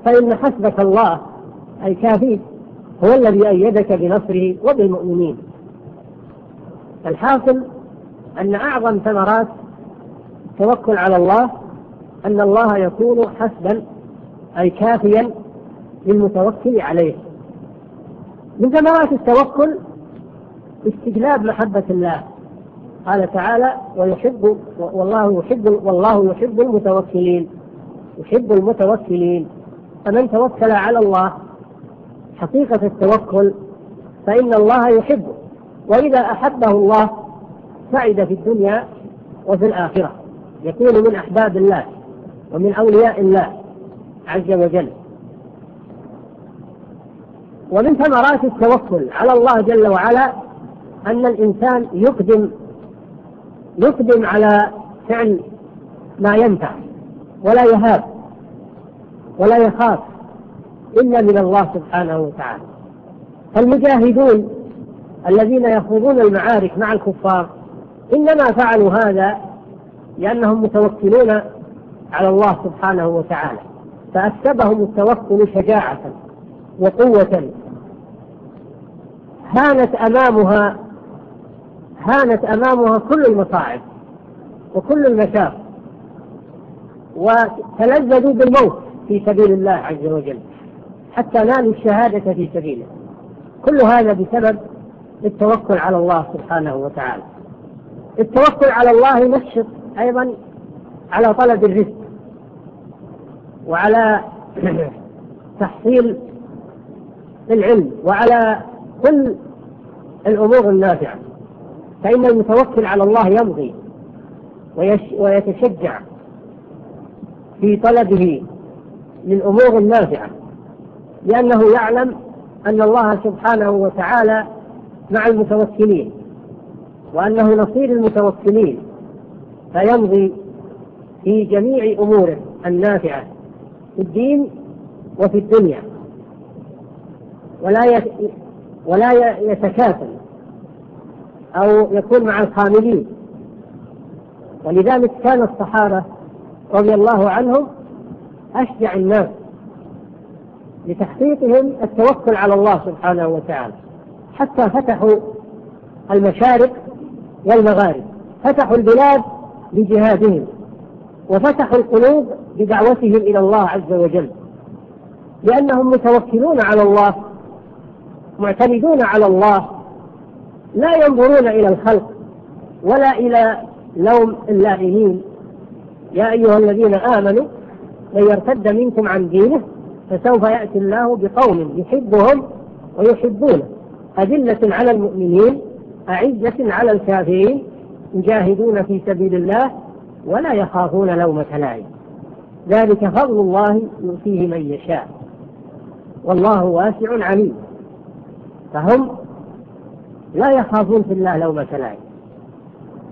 فإن حسبك الله. أي كافي. هو الذي أيدك بنصره وبالمؤمنين. الحاصل أن أعظم ثمرات التوكل على الله أن الله يكون حسبا أي كافيا للمتوكل عليه. من ثمرات التوكل استجلاب محبة الله قال تعالى ويحب والله يحب والله يحب المتوكلين يحب المتوكلين فمن توكل على الله حقيقة التوكل فإن الله يحبه وإذا أحبه الله سعد في الدنيا وفي الآخرة يكون من أحباب الله ومن أولياء الله عز وجل ومن ثمرات التوكل على الله جل وعلا أن الإنسان يقدم يقدم على فعل ما ينفع. ولا يهاب. ولا يخاف. إلا من الله سبحانه وتعالى. فالمجاهدون الذين يخوضون المعارك مع الكفار إنما فعلوا هذا لأنهم متوكلون على الله سبحانه وتعالى. فأكسبهم التوكل شجاعة وقوة. هانت أمامها هانت أمامها كل المصاعب وكل المشاق وتلذذوا بالموت في سبيل الله عز وجل حتى نالوا الشهادة في سبيله. كل هذا بسبب التوكل على الله سبحانه وتعالى. التوكل على الله ينشط أيضا على طلب الرزق وعلى [CLEARS THROAT] تحصيل العلم وعلى كل الأمور النافعة فإن المتوكل على الله يمضي ويتشجع في طلبه للأمور النافعة لأنه يعلم أن الله سبحانه وتعالى مع المتوكلين وأنه نصير المتوكلين فيمضي في جميع أموره النافعة في الدين وفي الدنيا. ولا ولا يتكافل أو يكون مع الخاملين. ولذلك كان الصحابة رضي الله عنهم أشجع الناس لتحقيقهم التوكل على الله سبحانه وتعالى. حتى فتحوا المشارق والمغارب. فتحوا البلاد بجهادهم وفتحوا القلوب بدعوتهم إلى الله عز وجل. لأنهم متوكلون على الله معتمدون على الله لا ينظرون إلى الخلق ولا إلى لوم اللائمين. يا أيها الذين آمنوا من يرتد منكم عن دينه فسوف يأتي الله بقوم يحبهم ويحبونه. أذلة على المؤمنين أعزة على الكافرين يجاهدون في سبيل الله ولا يخافون لومة لائم ذلك فضل الله يؤتيه من يشاء. والله واسع عليم. فهم لا يخافون في الله لومة لائم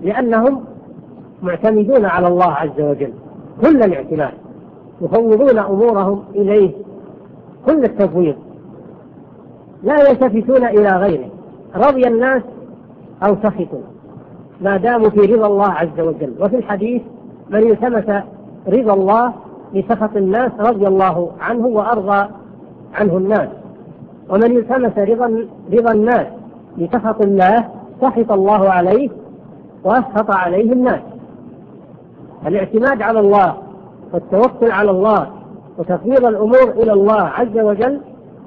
لأنهم معتمدون على الله عز وجل كل الاعتماد يفوضون أمورهم إليه كل التفويض لا يلتفتون إلى غيره رضي الناس أو سخطوا ما داموا في رضا الله عز وجل وفي الحديث من التمس رضا الله لسخط الناس رضي الله عنه وأرضى عنه الناس. ومن التمس رضا رضا الناس لسخط الله سخط الله عليه وأسخط عليه الناس. الاعتماد على الله والتوكل على الله وتفويض الأمور إلى الله عز وجل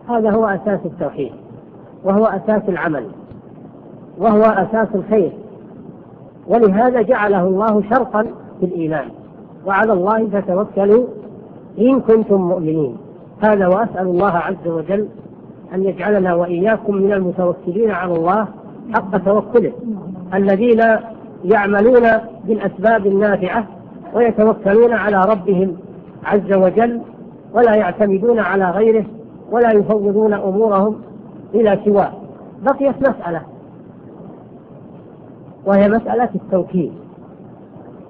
هذا هو أساس التوحيد وهو أساس العمل وهو أساس الخير. ولهذا جعله الله شرطا في الإيمان. وعلى الله فتوكلوا إن كنتم مؤمنين. هذا واسال الله عز وجل أن يجعلنا وإياكم من المتوكلين على الله حق توكله الذين يعملون بالأسباب النافعة ويتوكلون على ربهم عز وجل ولا يعتمدون على غيره ولا يفوضون أمورهم إلى سواه. بقيت مسألة وهي مسألة التوكيل.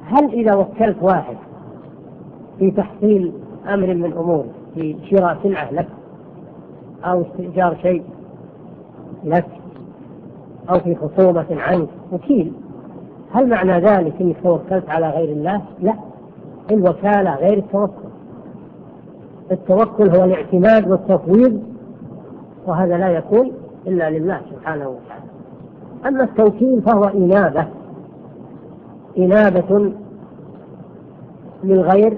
هل إذا وكلت واحد في تحصيل أمر من أمور في شراء سلعة لك أو استئجار شيء لك أو في خصومة عنك وكيل. هل معنى ذلك أنك توكلت على غير الله؟ لا. الوكالة غير التوكل. التوكل هو الاعتماد والتفويض وهذا لا يكون إلا لله سبحانه وتعالى. أما التوكيل فهو إنابة إنابة للغير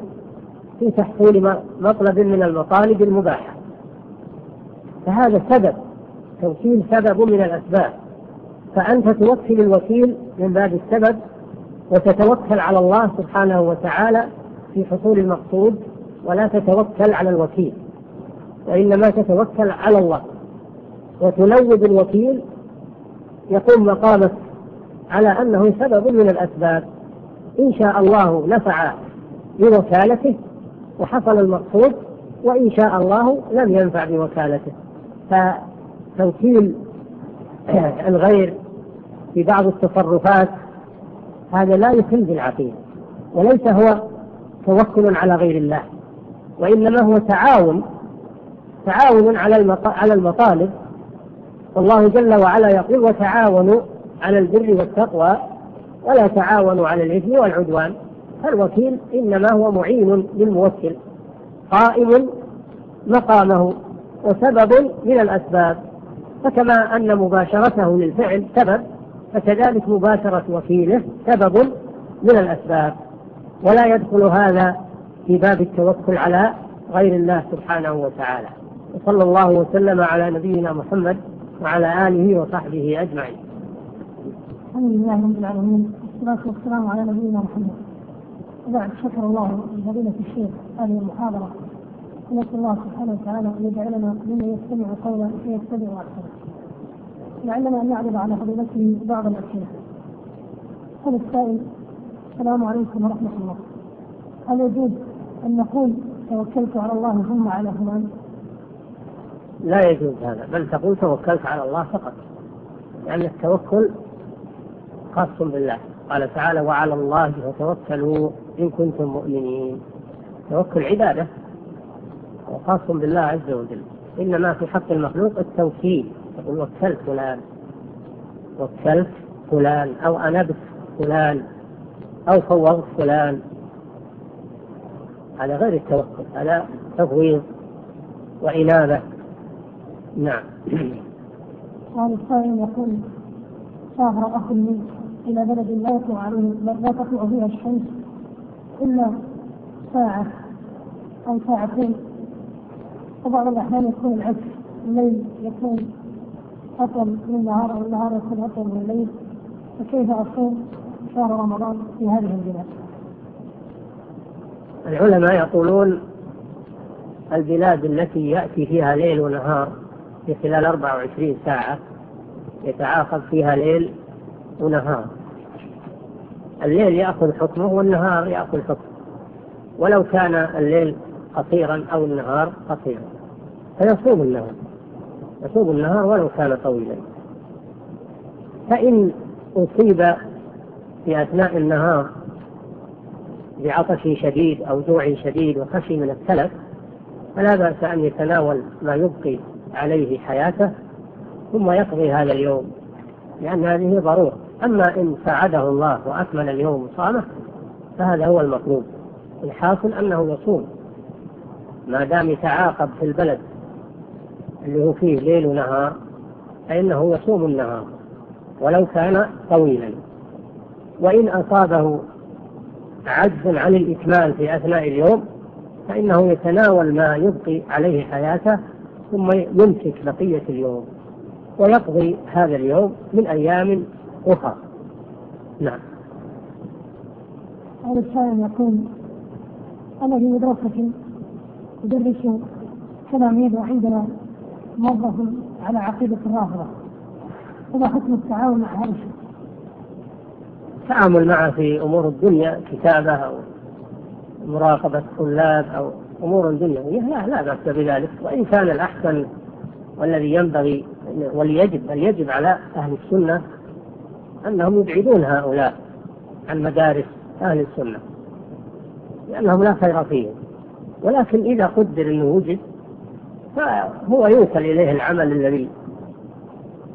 في تحصيل مطلب من المطالب المباحة. فهذا سبب توكيل سبب من الأسباب. فأنت توكل الوكيل من باب السبب وتتوكل على الله سبحانه وتعالى في حصول المقصود ولا تتوكل على الوكيل وإنما تتوكل على الله. وتلوذ الوكيل يقوم مقامك على أنه سبب من الأسباب. إن شاء الله نفع بوكالته وحصل المقصود وإن شاء الله لم ينفع بوكالته. فتوكيل الغير في بعض التصرفات هذا لا يكن بالعقيدة وليس هو توكل على غير الله وإنما هو تعاون تعاون على على المطالب والله جل وعلا يقول وتعاونوا على البر والتقوى ولا تعاونوا على الإثم والعدوان. فالوكيل إنما هو معين للموكل قائم مقامه. وسبب من الأسباب فكما أن مباشرته للفعل سبب فكذلك مباشرة وكيله سبب من الأسباب. ولا يدخل هذا في باب التوكل على غير الله سبحانه وتعالى. وصلى الله وسلم على نبينا محمد وعلى آله وصحبه أجمعين. الحمد لله رب العالمين والصلاة والسلام على نبينا محمد. وبعد شكر الله لفضيلة الشيخ هذه المحاضرة. نسأل الله سبحانه وتعالى أن يجعلنا ممن يستمع قولا فيتبع أحسنه. لعلنا أن نعرض على فضيلته بعض الأسئلة. هذا السائل السلام عليكم ورحمة الله. هل يجوز أن نقول توكلت على الله ثم على فلان؟ لا يجوز هذا بل تقول توكلت على الله فقط لأن يعني التوكل خاص بالله قال تعالى وعلى الله فتوكلوا إن كنتم مؤمنين توكل عبادة وخاص بالله عز وجل. إنما في حق المخلوق التوكيل. يقول وكلت فلان. وكلت فلان. أو أنبت فلان. أو فوضت فلان. على غير التوكل. على تفويض وإنابة. نعم. قال الصائم يقول سافر أخ لي إلى بلد لا يطلع عليه لا تطلع فيها الشمس إلا ساعة أو ساعتين. وبعض الأحيان يكون العكس الليل يكون أطول من النهار أو النهار يكون أطول من الليل. فكيف أصوم شهر رمضان في هذه البلاد؟ العلماء يقولون البلاد التي يأتي فيها ليل ونهار في خلال 24 ساعة يتعاقب فيها ليل ونهار. الليل يأخذ حكمه والنهار يأخذ حكمه. ولو كان الليل قصيرا أو النهار قصيرا. فيصوم النهار. يصوم النهار ولو كان طويلا. فإن أصيب في أثناء النهار بعطش شديد أو جوع شديد وخشي من التلف فلا بأس أن يتناول ما يبقي عليه حياته ثم يقضي هذا اليوم لأن هذه ضرورة. أما إن ساعده الله وأكمل اليوم صامه فهذا هو المطلوب. الحاصل أنه يصوم. ما دام يتعاقب في البلد اللي هو فيه ليل ونهار فإنه يصوم النهار ولو كان طويلا. وإن أصابه عجز عن الإكمال في أثناء اليوم فإنه يتناول ما يبقي عليه حياته ثم يمسك بقية اليوم ويقضي هذا اليوم من أيام أخرى. نعم. هذا السائل يقول أنا في مدرسة أدرس تلاميذ عندنا موظف على عقيدة الرافضة. وما حكم التعاون مع هذا الشيء؟ التعامل معه في أمور الدنيا كتابة أو مراقبة طلاب أو أمور دنيوية لا لا بأس بذلك. وإن كان الأحسن والذي ينبغي وليجب بل يجب على أهل السنة أنهم يبعدون هؤلاء عن مدارس أهل السنة لأنهم لا خير فيهم. ولكن إذا قدر أنه وجد فهو يوصل إليه العمل الذي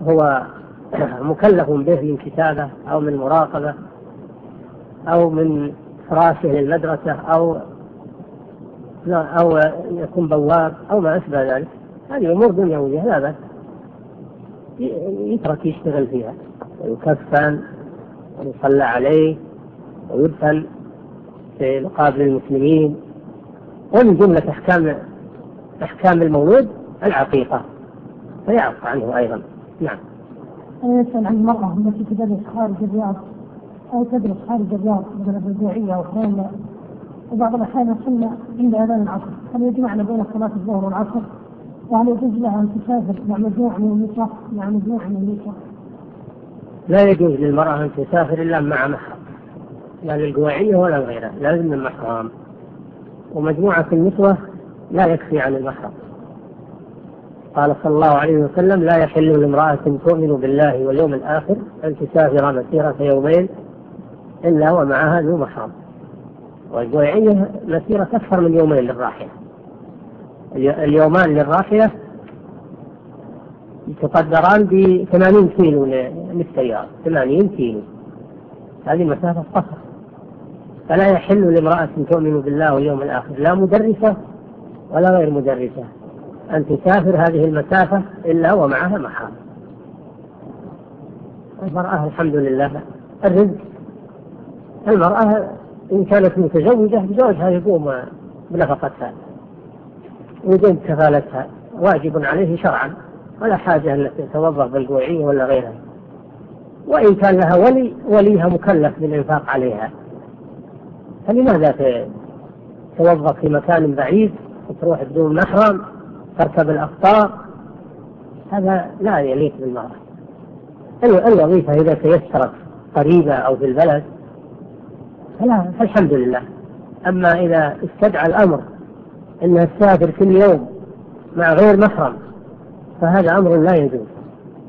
هو مكلف به من كتابة أو من مراقبة أو من فراسه للمدرسة أو أو يكون بواب أو ما أشبه ذلك. هذه أمور دنيوية لا بأس. يترك يشتغل فيها. ويكفن ويصلى عليه ويدفن في مقابل المسلمين. ومن جملة أحكام احكام المولود العقيقة. فيعفى عنه أيضا. نعم. يسأل عن المرأة التي تدرس خارج الرياض أو تدرس خارج الرياض مثلا الربيعية أو خلال وبعض الأحيان يصلنا عند أذان العصر، هل يجمعنا بين صلاة الظهر والعصر؟ وهل يجوز لها أن تسافر مع مجموعة من النساء؟ مع مجموعة من النساء؟ لا يجوز للمرأة أن تسافر إلا مع محرم. لا للقواعية ولا غيرها، لازم المحرم. ومجموعة النسوة لا يكفي عن المحرم قال صلى الله عليه وسلم لا يحل لامرأة تؤمن بالله واليوم الآخر أن تسافر مسيرة يومين إلا ومعها ذو محرم. والجويعية مسيرة أكثر من يومين للراحلة. اليومان للراحلة تقدران ب 80 كيلو للسيارة 80 كيلو. هذه مسافة قصر. فلا يحل لامرأة تؤمن بالله واليوم الآخر. لا مدرسة ولا غير مدرسة. أن تسافر هذه المسافة إلا ومعها محارم المرأة الحمد لله الرزق. المرأة إن كانت متزوجة زوجها يقوم بنفقتها. ويقوم بكفالتها واجب عليه شرعا ولا حاجة أن تتوظف بالقوعية ولا غيرها. وإن كان لها ولي وليها مكلف بالإنفاق عليها. فلماذا توظف في مكان بعيد؟ تروح بدون محرم تركب الأخطار هذا لا يليق بالمرأة. الوظيفة إذا تيسرت قريبة أو في البلد فلا فالحمد لله. أما إذا استدعى الأمر أنها تسافر كل يوم مع غير محرم فهذا أمر لا يجوز.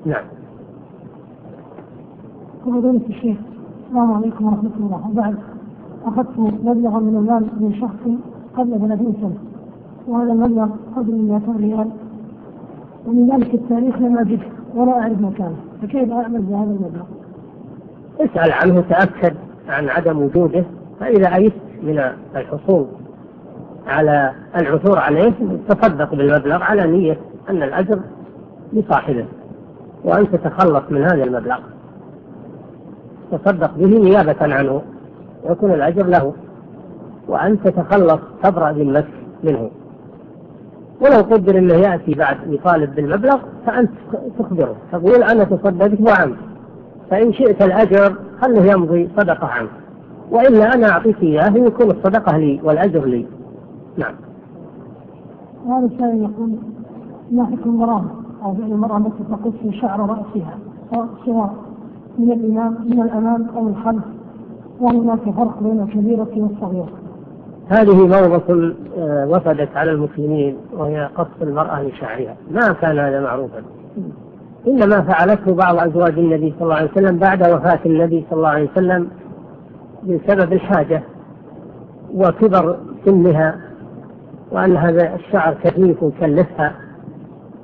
نعم. فضيلة الشيخ السلام عليكم ورحمة الله. وبعد أخذت مبلغا من المال من شخص قبل 30 سنة وهذا المبلغ قدر 200 ريال. ومن ذلك التاريخ لم اجده ولا أعرف مكانه. فكيف أعمل بهذا المبلغ؟ اسأل عنه تأكد عن عدم وجوده. فإذا أيست من الحصول على العثور عليه تصدق بالمبلغ على نية أن الأجر لصاحبه. وأن تتخلص من هذا المبلغ. تصدق به نيابة عنه ويكون الأجر له. وأن تتخلص تبرأ ذمتك منه. ولو قدر انه يأتي بعد يطالب بالمبلغ فأنت تخبره. تقول أنا تصدقت وعمت فإن شئت الأجر خله يمضي صدقة عنك وإلا أنا أعطيك إياه ويكون الصدقة لي والأجر لي. نعم. هذا السائل يقول ما حكم المرأة أو فعل المرأة التي تقص شعر رأسها سواء من الامام من الامام أو الخلف؟ وهناك فرق بين الكبيرة والصغيرة. هذه موضة آه، وفدت على المسلمين وهي قص المرأة لشعرها. ما كان هذا معروفا. إنما فعلته بعض أزواج النبي صلى الله عليه وسلم بعد وفاة النبي صلى الله عليه وسلم بسبب الحاجة وكبر سنها وأن هذا الشعر كثيف كلفها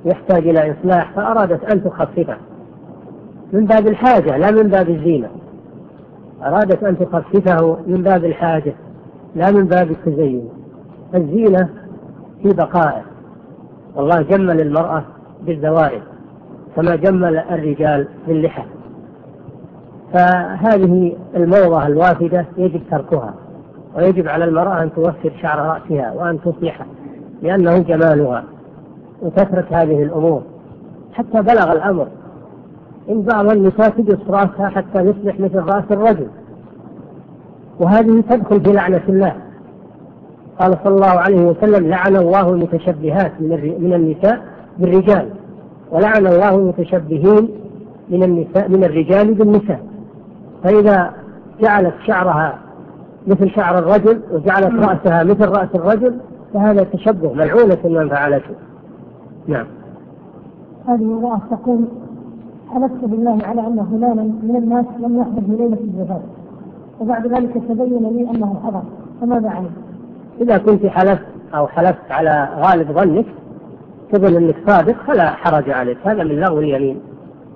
يحتاج إلى إصلاح فأرادت أن تخففه. من باب الحاجة لا من باب الزينة. أرادت أن تخففه من باب الحاجة. لا من باب التزين. الزينة في بقائه. والله جمل المرأة بالزوائد كما جمل الرجال باللحى. فهذه الموضة الوافدة يجب تركها ويجب على المرأة أن توفر شعر رأسها وأن تصلحه لأنه جمالها وتترك هذه الأمور. حتى بلغ الأمر إن بعض النساء تجس رأسها حتى يصبح مثل رأس الرجل. وهذه تدخل في لعنة الله. قال صلى الله عليه وسلم لعن الله المتشبهات من من النساء بالرجال. ولعن الله المتشبهين من النساء من الرجال بالنساء. فإذا جعلت شعرها مثل شعر الرجل وجعلت رأسها مثل رأس الرجل فهذا تشبه ملعونة من فعلته. نعم. هذه امرأة تقول حلفت بالله على أن فلانا من الناس لم يحضر ليلة الزفاف وبعد ذلك تبين لي أنه حضر فماذا عليه؟ إذا كنت حلفت أو حلفت على غالب ظنك تظن أنك صادق فلا حرج عليك. هذا من لغو اليمين.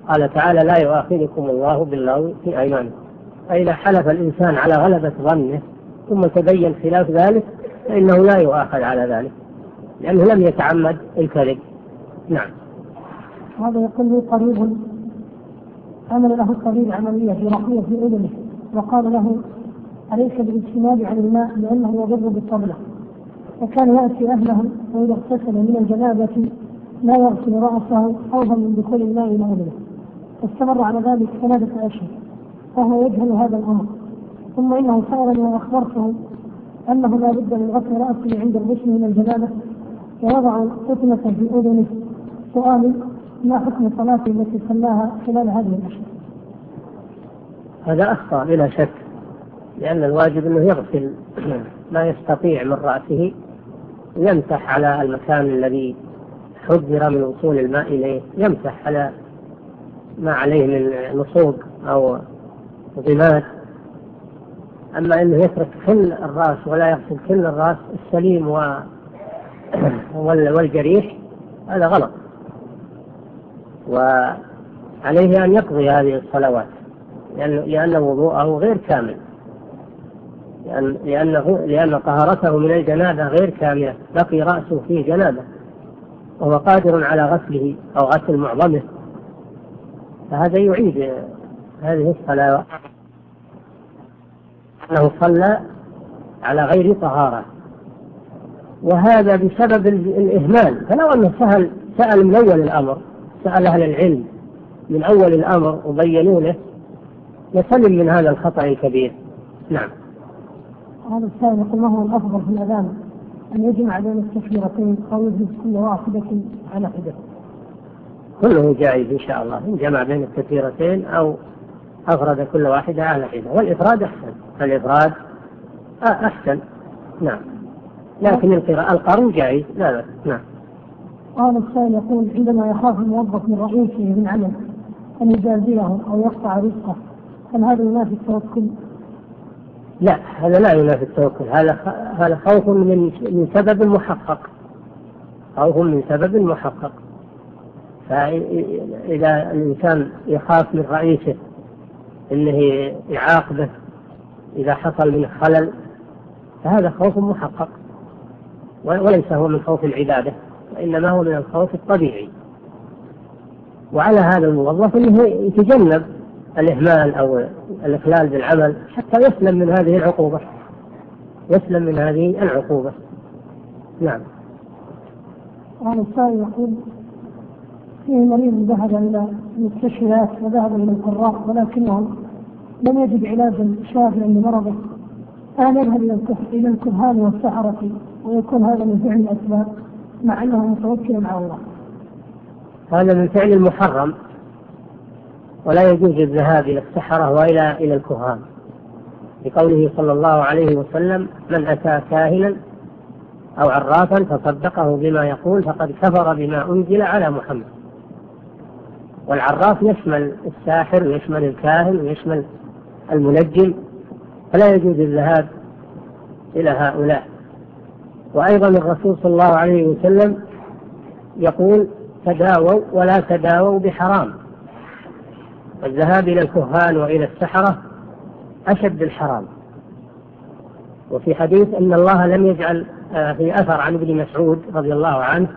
قال تعالى لا يؤاخذكم الله باللغو في أيمانكم. فاذا حلف الإنسان على غلبة ظنه ثم تبين خلاف ذلك فإنه لا يؤاخذ على ذلك. لأنه لم يتعمد الكذب. نعم. هذا يقول لي قريب عمل له قريب عملية في رقية في أذنه. وقال له عليك بالاجتناب عن الماء لأنه يضر بالطبلة وكان يأتي أهله وإذا اغتسل من الجنابة لا يغسل رأسه خوفا من دخول الماء إلى أذنه واستمر على ذلك ثلاثة أشهر وهو يجهل هذا الأمر. ثم إنه سألني وأخبرته أنه لا بد من غسل رأسه عند الغسل من الجنابة ووضع قطنة في أذنه سؤالي ما حكم صلاتي التي صلاها خلال هذه الأشهر هذا أخطأ بلا شك لأن الواجب أنه يغسل [CLEARS THROAT] ما يستطيع من رأسه يمسح على المكان الذي حذر من وصول الماء إليه يمسح على ما عليه من نصوب أو ضماد أما أنه يترك كل الرأس ولا يغسل كل الرأس السليم و [CLEARS THROAT] والجريح هذا غلط. وعليه أن يقضي هذه الصلوات. لأن وضوءه غير كامل. لأن لأنه لأن طهارته من الجنابة غير كاملة بقي رأسه فيه جنابة وهو قادر على غسله أو غسل معظمه. فهذا يعيد هذه الصلاة. أنه صلى على غير طهارة. وهذا بسبب الإهمال. فلو أنه سهل سأل من أول الأمر سأل أهل العلم من أول الأمر وبينوا له يسلم من هذا الخطأ الكبير. نعم. هذا السائل يقول ما هو الأفضل في الأذان؟ أن يجمع بين التكبيرتين أو يجلس كل واحدة على حدة. كله جائز إن شاء الله. إن جمع بين التكبيرتين أو أفرد كل واحدة على حدة. والإفراد أحسن. الإفراد أحسن. نعم. لكن القراءة القرن جائز. لا لا نعم. قال السائل يقول عندما يخاف الموظف من رئيسه من عمل أن يجازيه أو يقطع رزقه هل هذا ينافي التوكل؟ لا هذا لا ينافي التوكل. هذا هذا خوف من من سبب محقق. خوف من سبب محقق. فإذا الإنسان يخاف من رئيسه أنه يعاقبه إذا حصل منه خلل فهذا خوف محقق. وليس هو من خوف العبادة وإنما هو من الخوف الطبيعي. وعلى هذا الموظف أنه يتجنب الإهمال أو الإخلال بالعمل حتى يسلم من هذه العقوبة. يسلم من هذه العقوبة. نعم. هذا السائل يقول في مريض ذهب إلى المستشفيات وذهب إلى القراء ولكنه لم يجد علاجا شافيا لمرضه فهل يذهب إلى إلى الكهان والسحرة ويكون هذا من فعل الأسباب مع أنه متوكل على الله. هذا من فعل المحرم. ولا يجوز الذهاب إلى السحرة وإلى إلى الكهان. لقوله صلى الله عليه وسلم من أتى كاهنا أو عرافا فصدقه بما يقول فقد كفر بما أنزل على محمد. والعراف يشمل الساحر ويشمل الكاهن ويشمل المنجم فلا يجوز الذهاب إلى هؤلاء. وأيضا الرسول صلى الله عليه وسلم يقول تداووا ولا تداووا بحرام. والذهاب إلى الكهان وإلى السحرة أشد الحرام. وفي حديث أن الله لم يجعل آه، في أثر عن ابن مسعود رضي الله عنه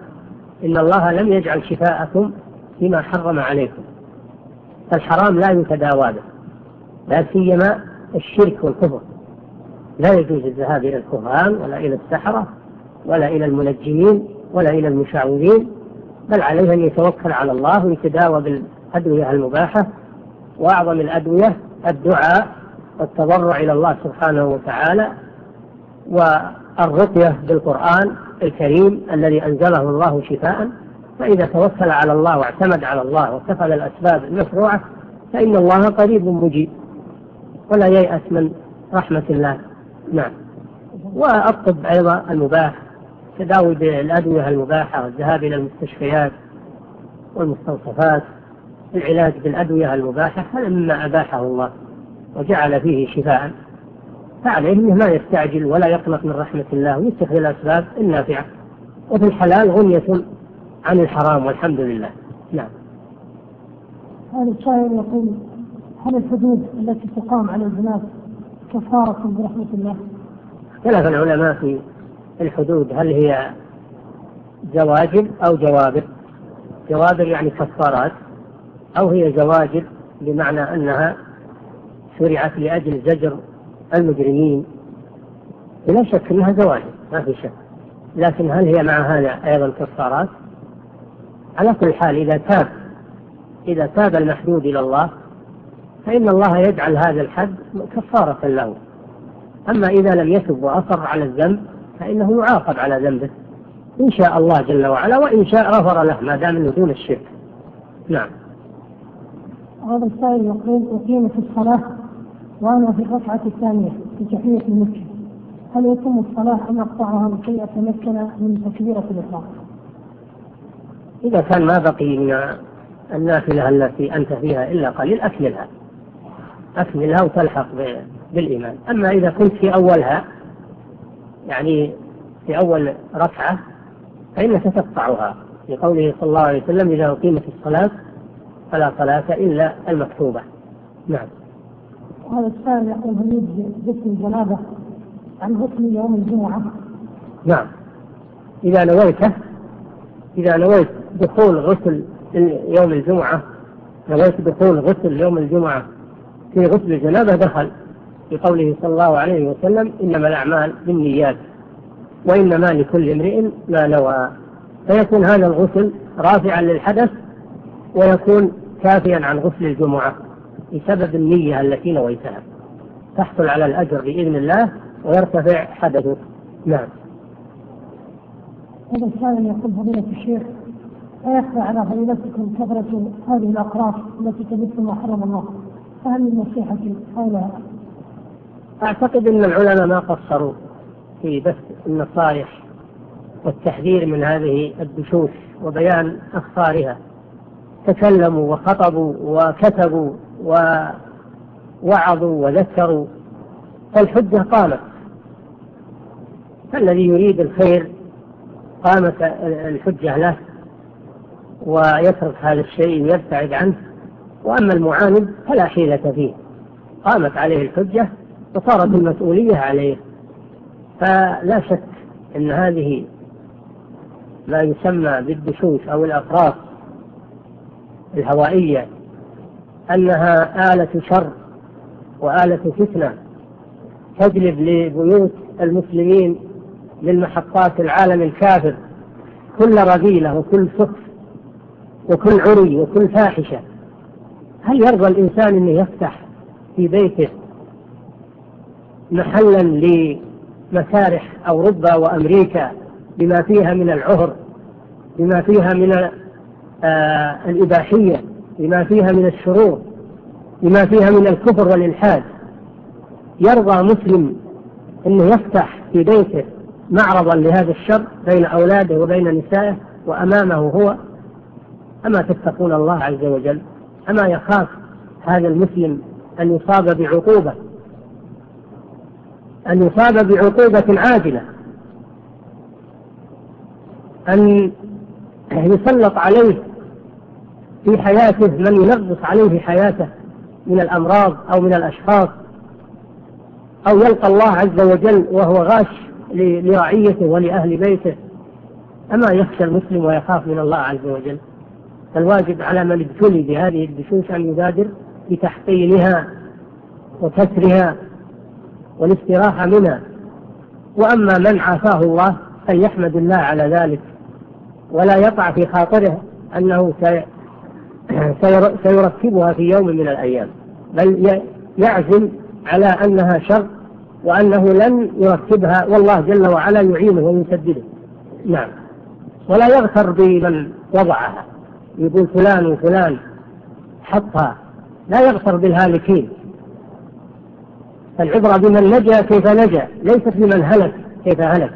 إن الله لم يجعل شفاءكم فيما حرم عليكم. فالحرام لا يتداوى به لا سيما الشرك والكفر. لا يجوز الذهاب إلى الكهان ولا إلى السحرة ولا إلى المنجمين ولا إلى المشعوذين بل عليه أن يتوكل على الله ويتداوى بالأدوية المباحة وأعظم الأدوية الدعاء والتضرع إلى الله سبحانه وتعالى والرقية بالقرآن الكريم الذي أنزله الله شفاء فإذا توسل على الله واعتمد على الله واتخذ الأسباب المشروعة فإن الله قريب مجيب ولا ييأس من رحمة الله. نعم. والطب أيضا المباح تداوي بالأدوية المباحة والذهاب إلى المستشفيات والمستوصفات. العلاج بالأدوية المباحة فلما أباحه الله وجعل فيه شفاء فعليه أنه ما يستعجل ولا يقلق من رحمة الله ويتخذ الأسباب النافعة وفي الحلال غنية عن الحرام والحمد لله نعم هذا الشاعر يقول هل الحدود التي تقام على البنات كفارة برحمة الله؟ اختلف العلماء في الحدود هل هي زواجر أو جوابر؟ جوابر يعني كفارات أو هي زواجر بمعنى أنها شرعت لأجل زجر المجرمين. لا شك أنها زواجر ما في شك. لكن هل هي مع هذا أيضا كفارات؟ على كل حال إذا تاب إذا تاب المحدود إلى الله فإن الله يجعل هذا الحد كفارة له. أما إذا لم يتب وأصر على الذنب فإنه يعاقب على ذنبه. إن شاء الله جل وعلا وإن شاء غفر له ما دام أنه دون الشرك. نعم. هذا السائل يقول أقيم في الصلاة وأنا في الركعة الثانية في تحية المسجد. هل يتم الصلاة أم أقطعها لكي أتمكن من تكبيرة الإحرام؟ إذا كان ما بقي من النافلة التي أنت فيها إلا قليل أكملها. أكملها وتلحق بالإيمان. أما إذا كنت في أولها يعني في أول ركعة فإنك تقطعها. لقوله صلى الله عليه وسلم إذا أقيمت الصلاة فلا صلاة إلا المكتوبة. نعم. هذا السائل يقول هل يجزي غسل الجنابة عن غسل يوم الجمعة؟ نعم. إذا نويته إذا نويت دخول غسل يوم الجمعة نويت دخول غسل يوم الجمعة في غسل الجنابة دخل بقوله صلى الله عليه وسلم إنما الأعمال بالنيات وإنما لكل امرئ ما نوى. فيكون هذا الغسل رافعا للحدث ويكون كافيا عن غسل الجمعة بسبب النية التي نويتها. تحصل على الأجر بإذن الله ويرتفع حدثه نعم. هذا السؤال يقول فضيلة الشيخ أيخفى على فضيلتكم كثرة هذه الأقراص التي تمس ما حرم الله؟ فهل من نصيحة حولها؟ أعتقد أن العلماء ما قصروا في بث النصائح والتحذير من هذه الدشوش وبيان أخطارها. تكلموا وخطبوا وكتبوا ووعظوا وذكروا. فالحجة قامت. فالذي يريد الخير قامت الحجة له ويترك هذا الشيء ويبتعد عنه. وأما المعاند فلا حيلة فيه. قامت عليه الحجة وصارت المسؤولية عليه. فلا شك أن هذه ما يسمى بالدشوش أو الأطراف الهوائية أنها آلة شر وآلة فتنة تجلب لبيوت المسلمين من محطات العالم الكافر كل رذيلة وكل سقف وكل عري وكل فاحشة. هل يرضى الإنسان أنه يفتح في بيته محلا لمسارح أوروبا وأمريكا بما فيها من العهر بما فيها من آه، الإباحية لما فيها من الشرور لما فيها من الكفر والإلحاد. يرضى مسلم أنه يفتح في بيته معرضا لهذا الشر بين أولاده وبين نسائه وأمامه هو. أما تتقون الله عز وجل أما يخاف هذا المسلم أن يصاب بعقوبة أن يصاب بعقوبة عاجلة أن يعني يسلط عليه في حياته من ينغص عليه حياته من الأمراض أو من الأشخاص أو يلقى الله عز وجل وهو غاش لرعيته ولأهل بيته أما يخشى المسلم ويخاف من الله عز وجل. فالواجب على من ابتلي بهذه الدشوش أن يبادر بتحقينها وكسرها والاستراحة منها. وأما من عافاه الله فليحمد الله على ذلك. ولا يقع في خاطره أنه سيركبها في يوم من الأيام. بل يعزم على أنها شر وأنه لن يركبها والله جل وعلا يعينه ويسدده. نعم. ولا يغتر بمن وضعها. يقول فلان وفلان حطها. لا يغتر بالهالكين. فالعبرة بمن نجا كيف نجا. ليست بمن هلك كيف هلك.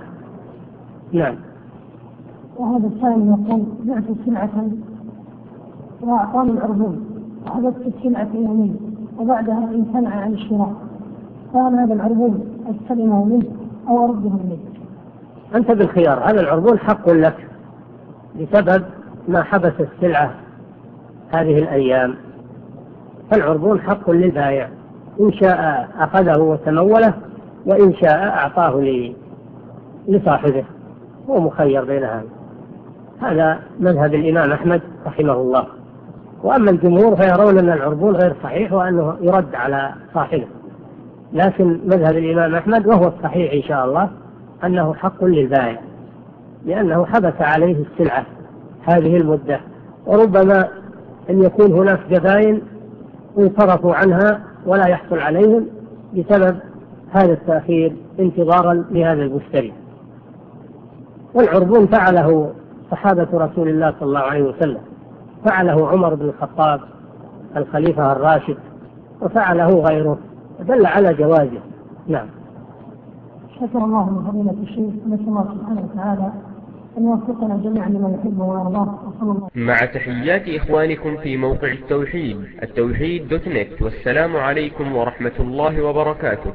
نعم. وهذا الثاني يقول بعت سلعة وأعطاني العربون وحدثت السلعة يومين وبعدها امتنع عن الشراء. فهل هذا العربون أستلمه منه أو أرده منه أنت بالخيار. هذا العربون حق لك بسبب ما حبس السلعة هذه الأيام. فالعربون حق للبائع إن شاء أخذه وتموله وإن شاء أعطاه لصاحبه. هو مخير بين هذا. هذا مذهب الإمام أحمد رحمه الله. وأما الجمهور فيرون أن العربون غير صحيح وأنه يرد على صاحبه. لكن مذهب الإمام أحمد وهو الصحيح إن شاء الله أنه حق للبائع لأنه حبس عليه السلعة هذه المدة. وربما أن يكون هناك جبائن انصرفوا عنها ولا يحصل عليهم بسبب هذا التأخير انتظارا لهذا المشتري. والعربون فعله صحابة رسول الله صلى الله عليه وسلم. فعله عمر بن الخطاب الخليفة الراشد وفعله غيره دل على جوازه. نعم. شكر الله لفضيلة الشيخ نسأل الله سبحانه وتعالى أن يوفقنا جميعا لما يحب ويرضاه. مع تحيات إخوانكم في موقع التوحيد التوحيد دوت نت. والسلام عليكم ورحمة الله وبركاته.